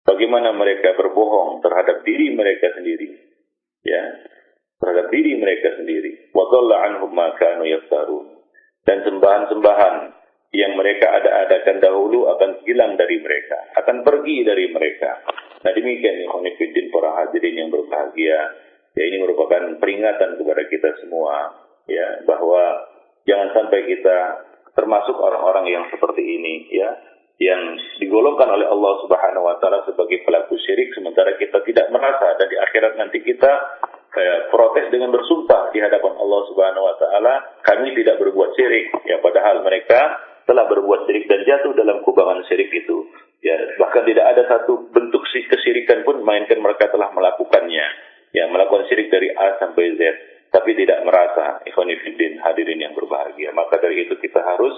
bagaimana mereka berbohong terhadap diri mereka sendiri. Ya, terhadap diri mereka sendiri. Wa dhalla anhum ma kanu yaftarun. Dan sembahan-sembahan yang mereka ada-adakan dahulu akan hilang dari mereka, akan pergi dari mereka. Nah demikian ya Khonifuddin para hadirin yang berbahagia. Ya ini merupakan peringatan kepada kita semua ya bahwa jangan sampai kita termasuk orang-orang yang seperti ini ya yang digolongkan oleh Allah Subhanahu wa taala sebagai pelaku syirik sementara kita tidak merasa dan di akhirat nanti kita kayak protes dengan bersumpah di hadapan Allah Subhanahu wa taala kami tidak berbuat syirik ya padahal mereka telah berbuat syirik dan jatuh dalam kubangan syirik itu. Ya bahkan tidak ada satu bentuk kesyirikan pun mainkan mereka telah melakukannya. Ya melakukan syirik dari A sampai Z tapi tidak merasa ikhwanifidin hadirin yang berbahagia. Maka dari itu kita harus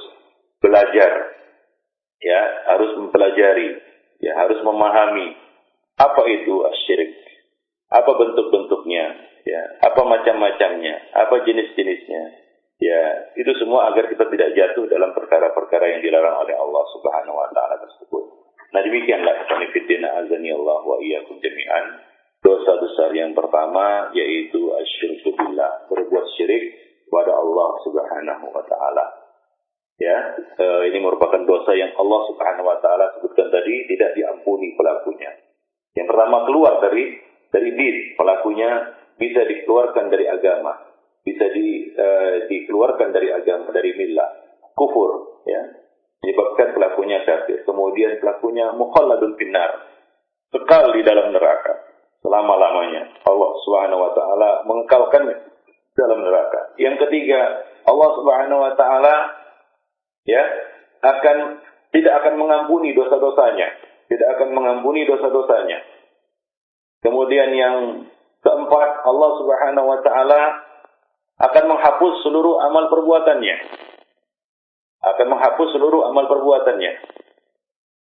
belajar. Ya harus mempelajari, ya harus memahami apa itu syirik, apa bentuk-bentuknya, ya apa macam-macamnya, apa jenis-jenisnya, Ya, itu semua agar kita tidak jatuh dalam perkara-perkara yang dilarang oleh Allah Subhanahu wa taala tersebut. Nah, demikianlah konfidina azani Allah wa iyyakum jami'an. Dosa besar yang pertama yaitu asyirku billah, berbuat syirik kepada Allah Subhanahu wa taala. Ya, e, ini merupakan dosa yang Allah Subhanahu wa taala sebutkan tadi tidak diampuni pelakunya. Yang pertama keluar dari dari din, pelakunya bisa dikeluarkan dari agama, bisa di, e, dikeluarkan dari agama dari milah, kufur, ya. Menyebabkan pelakunya kafir. Kemudian pelakunya mukhalladun finnar, kekal di dalam neraka selama-lamanya. Allah Subhanahu wa taala mengekalkan dalam neraka. Yang ketiga, Allah Subhanahu wa taala ya akan tidak akan mengampuni dosa-dosanya, tidak akan mengampuni dosa-dosanya. Kemudian yang keempat, Allah Subhanahu wa taala akan menghapus seluruh amal perbuatannya. Akan menghapus seluruh amal perbuatannya.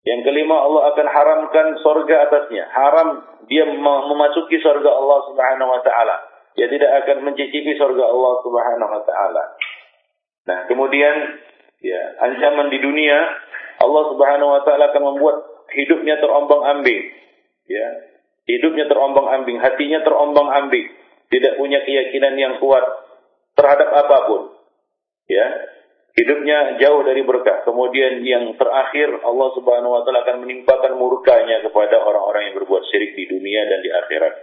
Yang kelima, Allah akan haramkan sorga atasnya. Haram dia memasuki sorga Allah Subhanahu wa taala dia tidak akan mencicipi surga Allah Subhanahu wa taala. Nah, kemudian ya, ancaman di dunia Allah Subhanahu wa taala akan membuat hidupnya terombang-ambing. Ya. Hidupnya terombang-ambing, hatinya terombang-ambing, tidak punya keyakinan yang kuat terhadap apa pun. Ya. Hidupnya jauh dari berkah. Kemudian yang terakhir Allah Subhanahu wa taala akan menimpakan murkanya kepada orang-orang yang berbuat syirik di dunia dan di akhirat.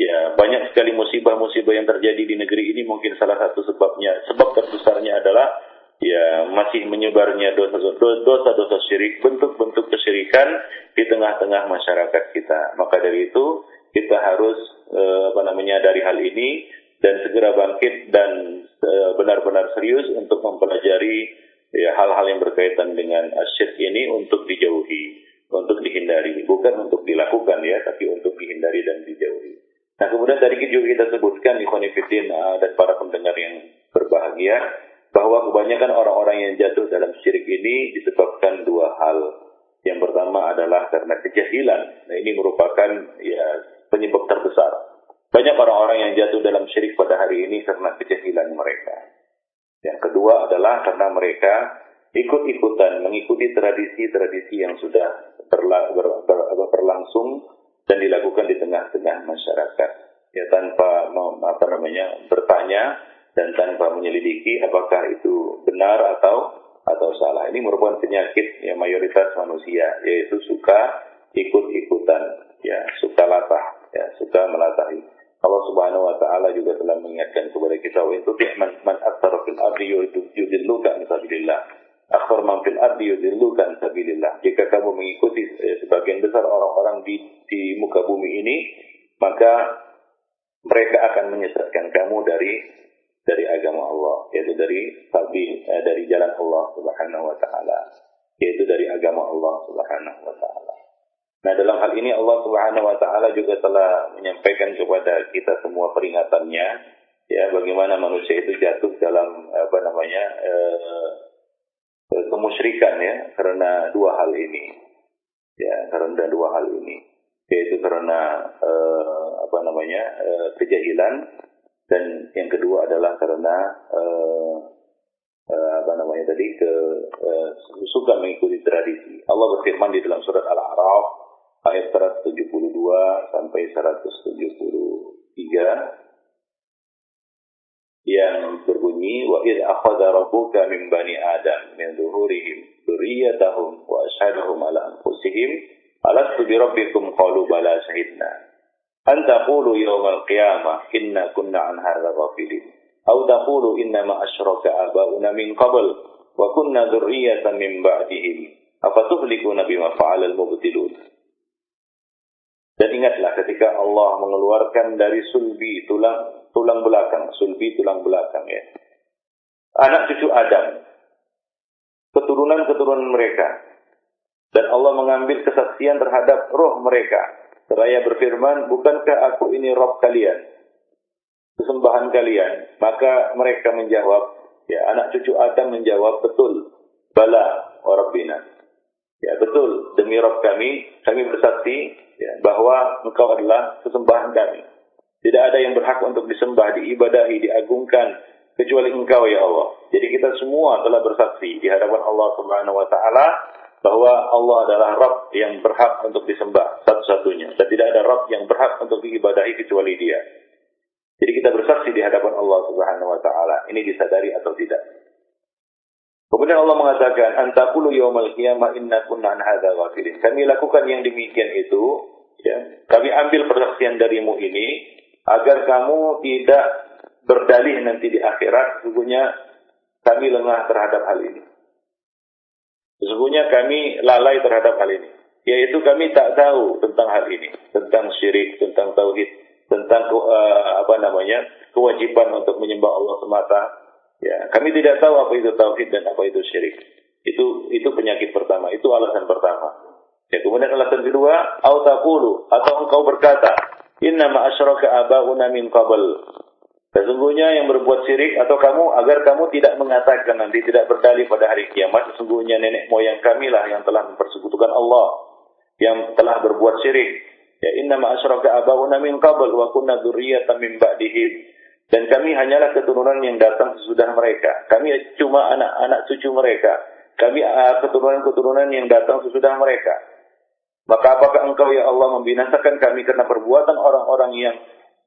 Ya, banyak sekali musibah-musibah yang terjadi di negeri ini mungkin salah satu sebabnya, sebab terbesarnya adalah ya masih menyebarnya dosa-dosa syirik, bentuk-bentuk kesyirikan di tengah-tengah masyarakat kita. Maka dari itu kita harus eh, apa namanya dari hal ini dan segera bangkit dan eh, benar-benar serius untuk mempelajari ya hal-hal yang berkaitan dengan asyik ini untuk dijauhi, untuk dihindari, bukan untuk dilakukan ya, tapi untuk dihindari dan dijauhi. Nah kemudian tadi juga kita sebutkan Ikhwanifidin uh, dan para pendengar yang berbahagia bahwa kebanyakan orang-orang yang jatuh dalam syirik ini disebabkan dua hal. Yang pertama adalah karena kejahilan. Nah ini merupakan ya penyebab terbesar. Banyak orang-orang yang jatuh dalam syirik pada hari ini karena kejahilan mereka. Yang kedua adalah karena mereka ikut-ikutan mengikuti tradisi-tradisi yang sudah berla ber ber berlangsung dan dilakukan di tengah-tengah masyarakat. Ya tanpa apa namanya bertanya dan tanpa menyelidiki apakah itu benar atau atau salah. Ini merupakan penyakit yang mayoritas manusia yaitu suka ikut-ikutan. Ya suka latah. Ya suka melatahi Allah Subhanahu wa taala juga telah mengingatkan kepada kita wa itu man man aktsara fil ardi yudilluka an sabilillah akhir man fil ardi yudillukan sabilillah. Jika kamu mengikuti eh, sebagian besar orang-orang di, di muka bumi ini, maka mereka akan menyesatkan kamu dari dari agama Allah, yaitu dari sabil eh, dari jalan Allah Subhanahu wa taala, yaitu dari agama Allah Subhanahu wa taala. Nah, dalam hal ini Allah Subhanahu wa taala juga telah menyampaikan kepada kita semua peringatannya ya bagaimana manusia itu jatuh dalam apa namanya eh, kemusyrikan ya karena dua hal ini. Ya karena dua hal ini. Yaitu karena eh, apa namanya eh, kejahilan. Dan yang kedua adalah karena eh, eh, apa namanya tadi ke eh, suka mengikuti tradisi. Allah berfirman di dalam surat Al-A'raf ayat 172 sampai 173 yang berbunyi wa id akhadha rabbuka min bani adam min zuhurihim dzurriyyatahum wa ashhadahum ala anfusihim alastu bi rabbikum? Qalu bala shahidna. An taqulu yawmal qiyamah inna kunna an hadha ghafilin. Aw taqulu inna ma asyraka abauna min qabl wa kunna dzurriyyatan min ba'dihim. Afatuhlikuna bima fa'ala al-mubtilun dan ingatlah ketika Allah mengeluarkan dari sulbi tulang tulang belakang, sulbi tulang belakang ya. Anak cucu Adam, keturunan-keturunan mereka. Dan Allah mengambil kesaksian terhadap roh mereka. Seraya berfirman, bukankah aku ini roh kalian? Kesembahan kalian. Maka mereka menjawab, ya anak cucu Adam menjawab, betul. Bala, warabbina. Ya betul, demi roh kami, kami bersaksi ya, bahwa engkau adalah kesembahan kami. Tidak ada yang berhak untuk disembah, diibadahi, diagungkan kecuali Engkau ya Allah. Jadi kita semua telah bersaksi di hadapan Allah Subhanahu wa taala bahwa Allah adalah Rabb yang berhak untuk disembah satu-satunya dan tidak ada Rabb yang berhak untuk diibadahi kecuali Dia. Jadi kita bersaksi di hadapan Allah Subhanahu wa taala. Ini disadari atau tidak? Kemudian Allah mengatakan, "Antakulu yaumal qiyamah inna kunna an ghafilin." Kami lakukan yang demikian itu, ya. Kami ambil persaksian darimu ini agar kamu tidak berdalih nanti di akhirat, sesungguhnya kami lengah terhadap hal ini. Sesungguhnya kami lalai terhadap hal ini. Yaitu kami tak tahu tentang hal ini, tentang syirik, tentang tauhid, tentang uh, apa namanya kewajiban untuk menyembah Allah semata, Ya, kami tidak tahu apa itu tauhid dan apa itu syirik. Itu itu penyakit pertama, itu alasan pertama. Ya, kemudian alasan kedua, au taqulu atau engkau berkata, inna ma asyraka abauna min qabl. Sesungguhnya yang berbuat syirik atau kamu agar kamu tidak mengatakan nanti tidak berdalih pada hari kiamat sesungguhnya nenek moyang kami lah yang telah mempersekutukan Allah yang telah berbuat syirik. Ya inna ma asyraka abauna min qabl wa kunna dzurriyyatan min ba'dihim. Dan kami hanyalah keturunan yang datang sesudah mereka. Kami cuma anak-anak cucu mereka. Kami ah, keturunan-keturunan yang datang sesudah mereka. Maka apakah engkau ya Allah membinasakan kami karena perbuatan orang-orang yang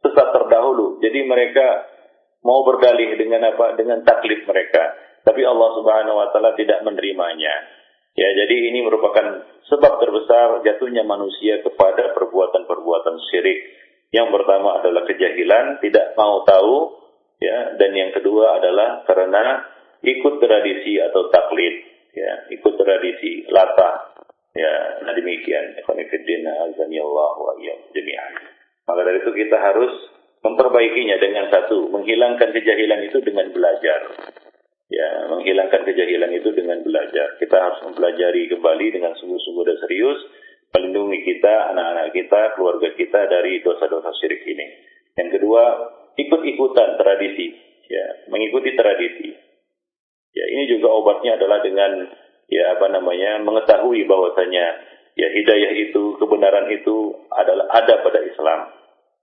sesat terdahulu. Jadi mereka mau berdalih dengan apa? Dengan taklif mereka. Tapi Allah Subhanahu wa taala tidak menerimanya. Ya, jadi ini merupakan sebab terbesar jatuhnya manusia kepada perbuatan-perbuatan syirik yang pertama adalah kejahilan, tidak mau tahu, ya, dan yang kedua adalah karena ikut tradisi atau taklid, ya, ikut tradisi latah, ya, nah demikian. Allah wa jami'an. Maka dari itu kita harus memperbaikinya dengan satu, menghilangkan kejahilan itu dengan belajar. Ya, menghilangkan kejahilan itu dengan belajar. Kita harus mempelajari kembali dengan sungguh-sungguh dan serius melindungi kita, anak-anak kita, keluarga kita dari dosa-dosa syirik ini. Yang kedua, ikut-ikutan tradisi, ya, mengikuti tradisi. Ya, ini juga obatnya adalah dengan ya apa namanya mengetahui bahwasanya ya hidayah itu, kebenaran itu adalah ada pada Islam.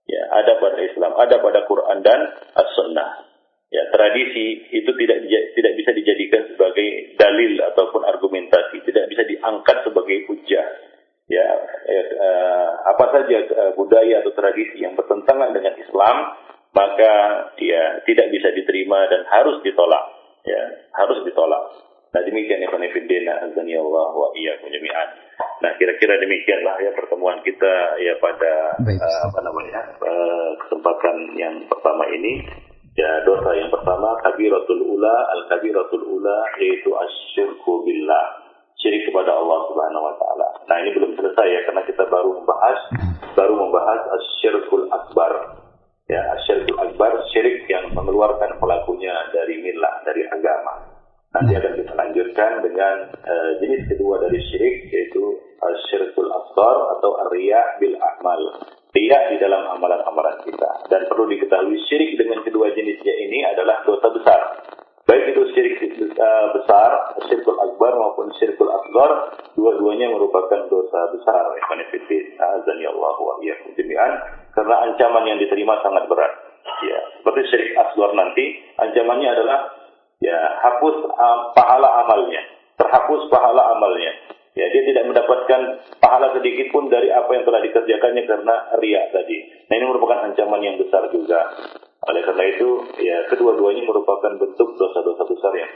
Ya, ada pada Islam, ada pada Quran dan As-Sunnah. Ya, tradisi itu tidak tidak bisa dijadikan sebagai dalil ataupun argumentasi, tidak bisa diangkat sebagai hujah ya, ya uh, apa saja uh, budaya atau tradisi yang bertentangan dengan Islam maka dia tidak bisa diterima dan harus ditolak. Ya harus ditolak. Nah demikian ya azani Allah wa iyyakum jami'an. Nah kira-kira demikianlah ya pertemuan kita ya pada uh, apa namanya uh, kesempatan yang pertama ini. Ya dosa yang pertama kabiratul ula. Al kabiratul ula yaitu asyirku billah syirik kepada Allah Subhanahu wa taala. Nah, ini belum selesai ya karena kita baru membahas baru membahas asyirkul akbar. Ya, asyirkul akbar syirik yang mengeluarkan pelakunya dari milah, dari agama. Nanti akan kita lanjutkan dengan uh, jenis kedua dari syirik yaitu asyirkul asghar atau riya bil amal. Riya di dalam amalan-amalan kita. Dan perlu diketahui syirik dengan kedua jenisnya ini adalah dosa besar Baik itu syirik uh, besar, syirkul akbar maupun syirkul asgar, dua-duanya merupakan dosa besar. Azani Allah. Karena ancaman yang diterima sangat berat. Ya, seperti syirik asgar nanti, ancamannya adalah ya hapus uh, pahala amalnya, terhapus pahala amalnya. Ya, dia tidak mendapatkan pahala sedikit pun dari apa yang telah dikerjakannya karena riak tadi. Nah, ini merupakan ancaman yang besar juga. Oleh karena itu, ya kedua-duanya merupakan bentuk dosa-dosa besar yang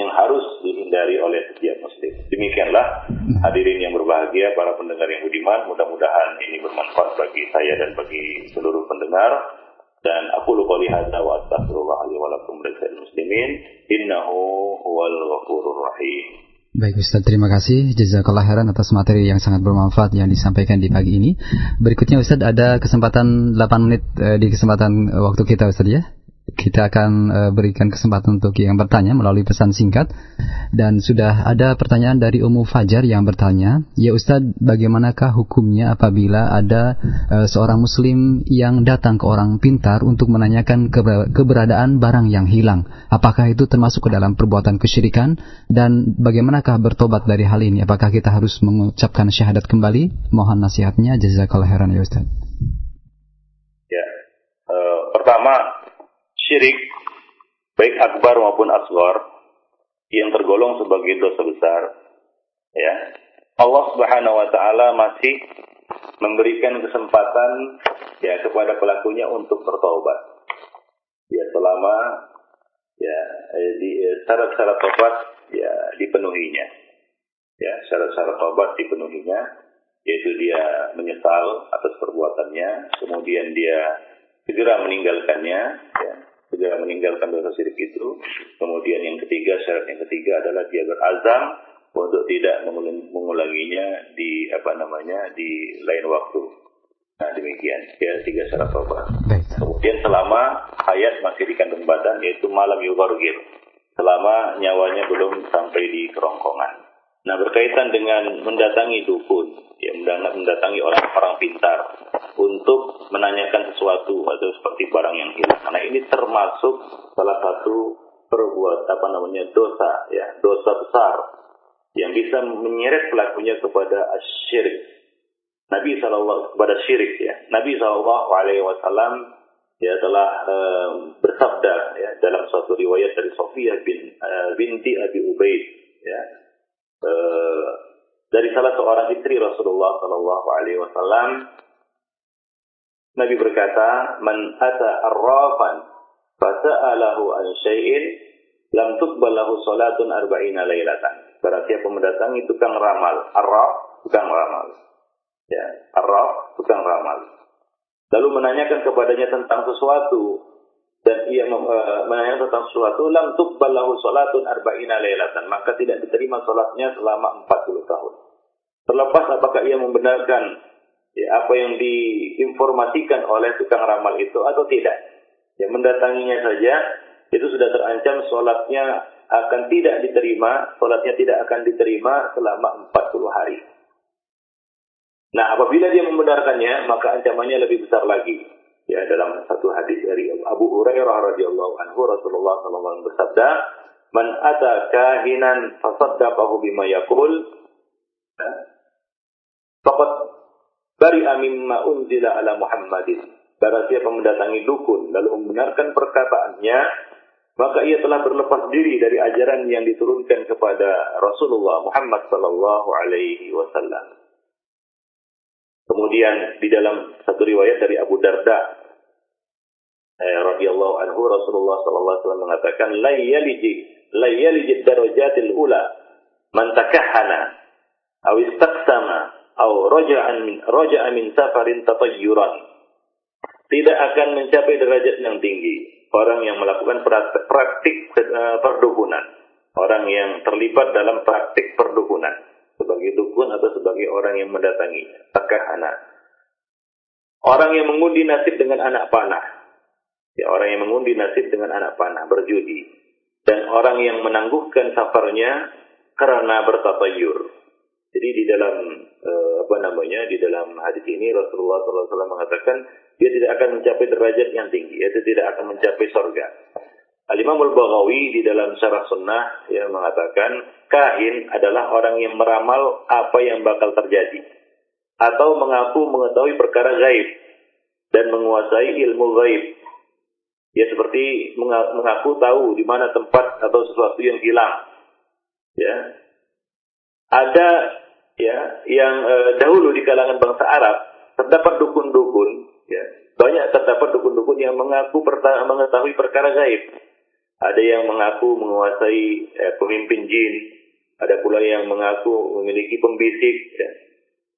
yang harus dihindari oleh setiap muslim. Demikianlah hadirin yang berbahagia, para pendengar yang budiman, mudah-mudahan ini bermanfaat bagi saya dan bagi seluruh pendengar. Dan aku lupa lihat wa astaghfirullah wa lakum muslimin innahu huwal rahim. Baik Ustaz, terima kasih jazakallah khairan atas materi yang sangat bermanfaat yang disampaikan di pagi ini. Berikutnya Ustaz ada kesempatan 8 menit eh, di kesempatan eh, waktu kita Ustaz ya kita akan uh, berikan kesempatan untuk yang bertanya melalui pesan singkat. Dan sudah ada pertanyaan dari Umu Fajar yang bertanya ya Ustadz bagaimanakah hukumnya apabila ada uh, seorang muslim yang datang ke orang pintar untuk menanyakan keberadaan barang yang hilang? Apakah itu termasuk ke dalam perbuatan kesyirikan? Dan bagaimanakah bertobat dari hal ini? Apakah kita harus mengucapkan syahadat kembali? Mohon nasihatnya. Jazakallah khairan ya Ustadz ya uh, pertama syirik baik akbar maupun asgor yang tergolong sebagai dosa besar ya. Allah Subhanahu wa taala masih memberikan kesempatan ya kepada pelakunya untuk bertobat. Ya selama ya eh, di eh, syarat-syarat tobat ya dipenuhinya. Ya syarat-syarat tobat dipenuhinya yaitu dia menyesal atas perbuatannya kemudian dia segera meninggalkannya ya segera meninggalkan dosa syirik itu kemudian yang ketiga syarat yang ketiga adalah dia berazam untuk tidak mengulanginya di apa namanya di lain waktu Nah demikian, ya tiga syarat tobat. Kemudian selama hayat masih di kandung badan yaitu malam yugargir. Selama nyawanya belum sampai di kerongkongan. Nah berkaitan dengan mendatangi dukun, ya mendatangi orang-orang pintar untuk menanyakan sesuatu atau seperti barang yang hilang. Nah ini termasuk salah satu perbuat apa namanya dosa, ya dosa besar yang bisa menyeret pelakunya kepada asyirik Nabi SAW kepada syirik ya. Nabi SAW Alaihi Wasallam ya telah bersabda ya dalam suatu riwayat dari Sofia bin uh, binti Abi Ubaid ya uh, dari salah seorang istri Rasulullah Wasallam Nabi berkata man ata arrafan fasa'alahu an syai'in lam tuqbal lahu salatun arba'ina lailatan. Berarti siapa mendatangi tukang ramal arraf tukang ramal. Ya arraf tukang ramal. Lalu menanyakan kepadanya tentang sesuatu dan ia uh, menanyakan tentang sesuatu lam tuqbal lahu salatun arba'ina lailatan. Maka tidak diterima salatnya selama 40 tahun. Terlepas apakah ia membenarkan ya, apa yang diinformasikan oleh tukang ramal itu atau tidak ya mendatanginya saja itu sudah terancam salatnya akan tidak diterima salatnya tidak akan diterima selama 40 hari Nah, apabila dia membenarkannya, maka ancamannya lebih besar lagi. Ya, dalam satu hadis dari Abu Hurairah radhiyallahu anhu Rasulullah SAW bersabda, "Man ata kahinan fasaddaqahu bima yaqul, ya, faqad bari'a mimma unzila ala Muhammadin." Barang siapa mendatangi dukun lalu membenarkan perkataannya, maka ia telah berlepas diri dari ajaran yang diturunkan kepada Rasulullah Muhammad sallallahu alaihi wasallam. Kemudian di dalam satu riwayat dari Abu Darda eh, radhiyallahu anhu Rasulullah sallallahu alaihi wasallam mengatakan la yaliji la yaliji darajatil ula man takahhana aw istaqsama aw raja'an min raja'a min safarin tatayyuran tidak akan mencapai derajat yang tinggi orang yang melakukan praktik, eh, perdukunan orang yang terlibat dalam praktik perdukunan sebagai dukun atau sebagai orang yang mendatangi anak. Orang yang mengundi nasib dengan anak panah. Ya, orang yang mengundi nasib dengan anak panah, berjudi. Dan orang yang menangguhkan safarnya karena bertatayur. Jadi di dalam eh, apa namanya di dalam hadis ini Rasulullah SAW mengatakan dia tidak akan mencapai derajat yang tinggi, yaitu tidak akan mencapai surga. Al-Imam Al-Baghawi di dalam syarah sunnah yang mengatakan kahin adalah orang yang meramal apa yang bakal terjadi atau mengaku mengetahui perkara gaib dan menguasai ilmu gaib. Ya seperti mengaku tahu di mana tempat atau sesuatu yang hilang. Ya. Ada ya yang eh, dahulu di kalangan bangsa Arab terdapat dukun-dukun ya. Banyak terdapat dukun-dukun yang mengaku mengetahui perkara gaib ada yang mengaku menguasai eh, pemimpin jin, ada pula yang mengaku memiliki pembisik ya,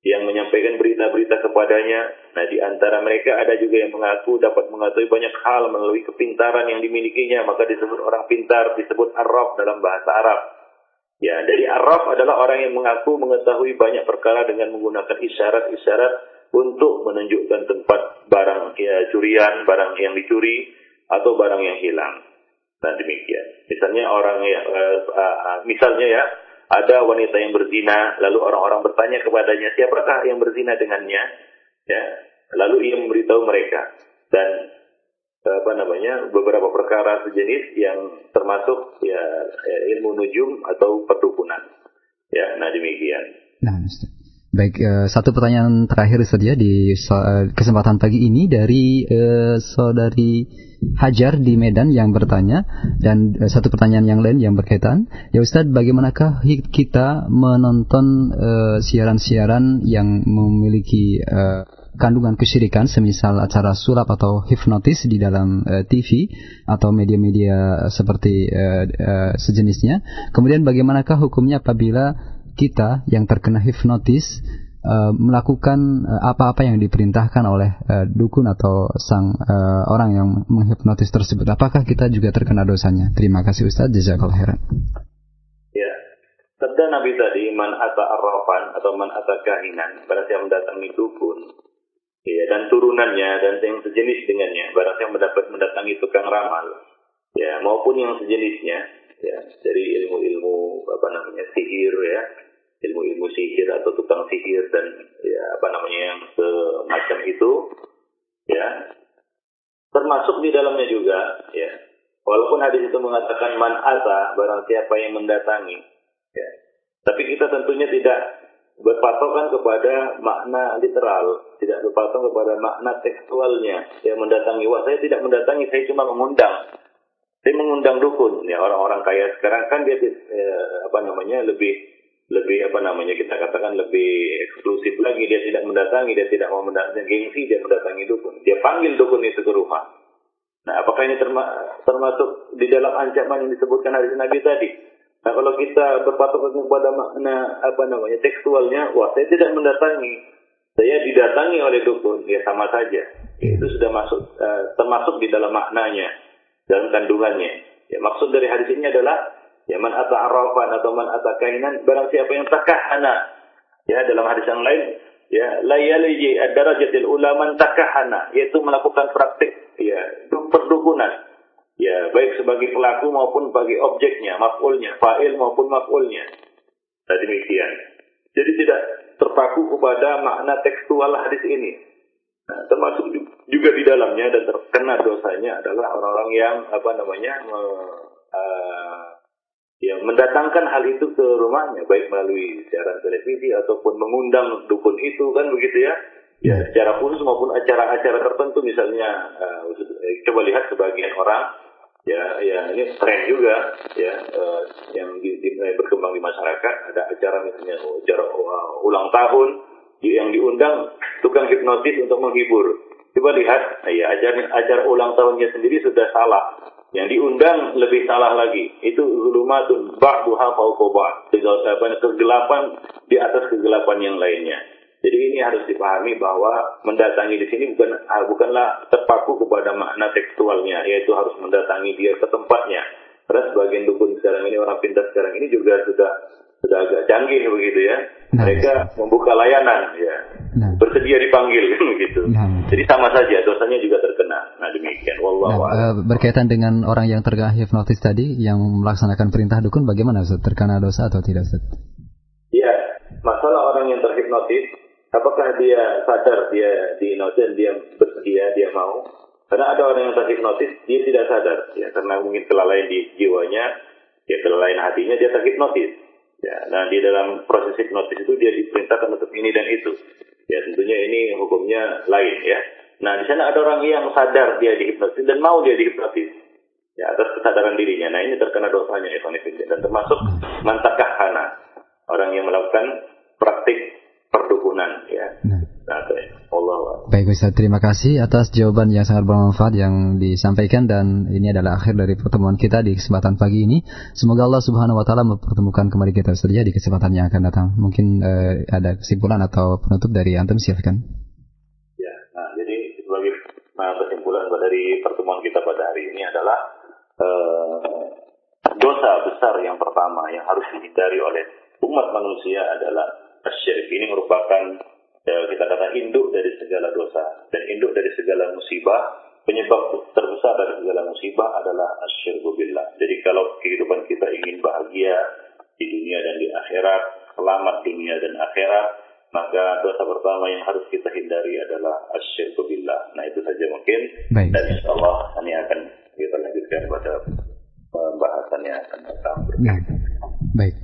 yang menyampaikan berita-berita kepadanya. Nah, di antara mereka ada juga yang mengaku dapat mengetahui banyak hal melalui kepintaran yang dimilikinya, maka disebut orang pintar, disebut arraf dalam bahasa Arab. Ya, dari arraf adalah orang yang mengaku mengetahui banyak perkara dengan menggunakan isyarat-isyarat untuk menunjukkan tempat barang ya, curian, barang yang dicuri atau barang yang hilang. Nah demikian. Misalnya orang ya, uh, uh, misalnya ya, ada wanita yang berzina, lalu orang-orang bertanya kepadanya, siapakah yang berzina dengannya? Ya, lalu ia memberitahu mereka dan apa namanya beberapa perkara sejenis yang termasuk ya, ya ilmu nujum atau perdukunan. Ya, nah demikian. Nah, Ustaz. Baik, uh, satu pertanyaan terakhir saja di so, uh, kesempatan pagi ini dari uh, saudari Hajar di Medan yang bertanya dan satu pertanyaan yang lain yang berkaitan. Ya Ustadz, bagaimanakah kita menonton siaran-siaran yang memiliki kandungan kesyirikan semisal acara sulap atau hipnotis di dalam uh, TV atau media-media seperti uh, uh, sejenisnya. Kemudian bagaimanakah hukumnya apabila kita yang terkena hipnotis uh, melakukan apa-apa yang diperintahkan oleh uh, dukun atau sang uh, orang yang menghipnotis tersebut. Apakah kita juga terkena dosanya? Terima kasih Ustaz. Jazakallah khairan. Ya. Sabda Nabi tadi, man atau man ata kahinan, barang yang mendatangi dukun, ya, dan turunannya dan yang sejenis dengannya, barang yang mendapat mendatangi tukang ramal, ya, maupun yang sejenisnya, ya, dari ilmu-ilmu apa namanya sihir ya, ilmu-ilmu sihir atau tukang sihir dan ya apa namanya yang semacam itu ya termasuk di dalamnya juga ya. Walaupun hadis itu mengatakan man asa barang siapa yang mendatangi ya. Tapi kita tentunya tidak berpatokan kepada makna literal. Tidak berpatokan kepada makna tekstualnya. Ya mendatangi. Wah saya tidak mendatangi. Saya cuma mengundang. Saya mengundang dukun. Ya orang-orang kaya sekarang kan dia eh, apa namanya lebih lebih apa namanya kita katakan lebih eksklusif lagi. Dia tidak mendatangi. Dia tidak mau mendatangi gengsi. Dia mendatangi dukun. Dia panggil dukun itu ke rumah. Nah apakah ini terma termasuk di dalam ancaman yang disebutkan hari Nabi tadi nah kalau kita berpatok kepada makna apa namanya tekstualnya wah saya tidak mendatangi saya didatangi oleh dukun ya sama saja itu sudah masuk uh, termasuk di dalam maknanya dalam kandungannya ya maksud dari hadis ini adalah Ya man ata arafan atau man ata kainan barang siapa yang takahana. Ya dalam hadis yang lain ya la yaliji ad-darajatil ulaman takahana yaitu melakukan praktik ya perdukunan. Ya baik sebagai pelaku maupun bagi objeknya, maf'ulnya, fa'il maupun maf'ulnya. Nah, demikian. Jadi tidak terpaku kepada makna tekstual hadis ini. Nah, termasuk juga di dalamnya dan terkena dosanya adalah orang-orang yang apa namanya me, uh, ya mendatangkan hal itu ke rumahnya baik melalui siaran televisi ataupun mengundang dukun itu kan begitu ya ya secara khusus maupun acara-acara tertentu misalnya uh, coba lihat sebagian orang ya ya ini tren juga ya uh, yang di, di, berkembang di masyarakat ada acara misalnya acara uh, ulang tahun yang diundang tukang hipnotis untuk menghibur coba lihat ya acara acara ulang tahunnya sendiri sudah salah yang diundang lebih salah lagi. Itu zulumatun ba'duha fawqa Kegelapan di atas kegelapan yang lainnya. Jadi ini harus dipahami bahwa mendatangi di sini bukan ah, bukanlah terpaku kepada makna tekstualnya, yaitu harus mendatangi dia ke tempatnya. Karena sebagian dukun sekarang ini orang pintar sekarang ini juga sudah sudah agak canggih begitu ya. Nah, Mereka membuka layanan ya. Nah. Bersedia dipanggil <laughs> gitu. Nah. Jadi sama saja dosanya juga terkena. Nah, demikian wallahu nah, uh, berkaitan dengan orang yang terkena hipnotis tadi yang melaksanakan perintah dukun bagaimana Ustaz? Terkena dosa atau tidak Ustaz? Ya, masalah orang yang terhipnotis apakah dia sadar dia dihipnotis dia bersedia dia mau karena ada orang yang terhipnotis dia tidak sadar ya karena mungkin kelalaian di jiwanya ya kelalaian hatinya dia terhipnotis Ya, nah di dalam proses hipnotis itu dia diperintahkan untuk ini dan itu. Ya tentunya ini hukumnya lain ya. Nah di sana ada orang yang sadar dia dihipnotis dan mau dia dihipnotis. Ya atas kesadaran dirinya. Nah ini terkena dosanya Evan dan termasuk mantakah hana orang yang melakukan praktik perdukunan ya. Nah, nah Allah. Baik Ustaz, terima kasih atas jawaban yang sangat bermanfaat yang disampaikan dan ini adalah akhir dari pertemuan kita di kesempatan pagi ini. Semoga Allah Subhanahu wa taala mempertemukan kembali kita saja di kesempatan yang akan datang. Mungkin uh, ada kesimpulan atau penutup dari antum silakan. Ya, nah jadi sebagai nah, kesimpulan dari pertemuan kita pada hari ini adalah uh, dosa besar yang pertama yang harus dihindari oleh umat manusia adalah syirik. Ini merupakan ya, kita kata induk dari segala dosa dan induk dari segala musibah penyebab terbesar dari segala musibah adalah asyirku billah. Jadi kalau kehidupan kita ingin bahagia di dunia dan di akhirat, selamat dunia dan akhirat, maka dosa pertama yang harus kita hindari adalah asyirku billah. Nah itu saja mungkin. Baik. Dan insya Allah ini akan kita lanjutkan pada pembahasan yang akan datang. Baik.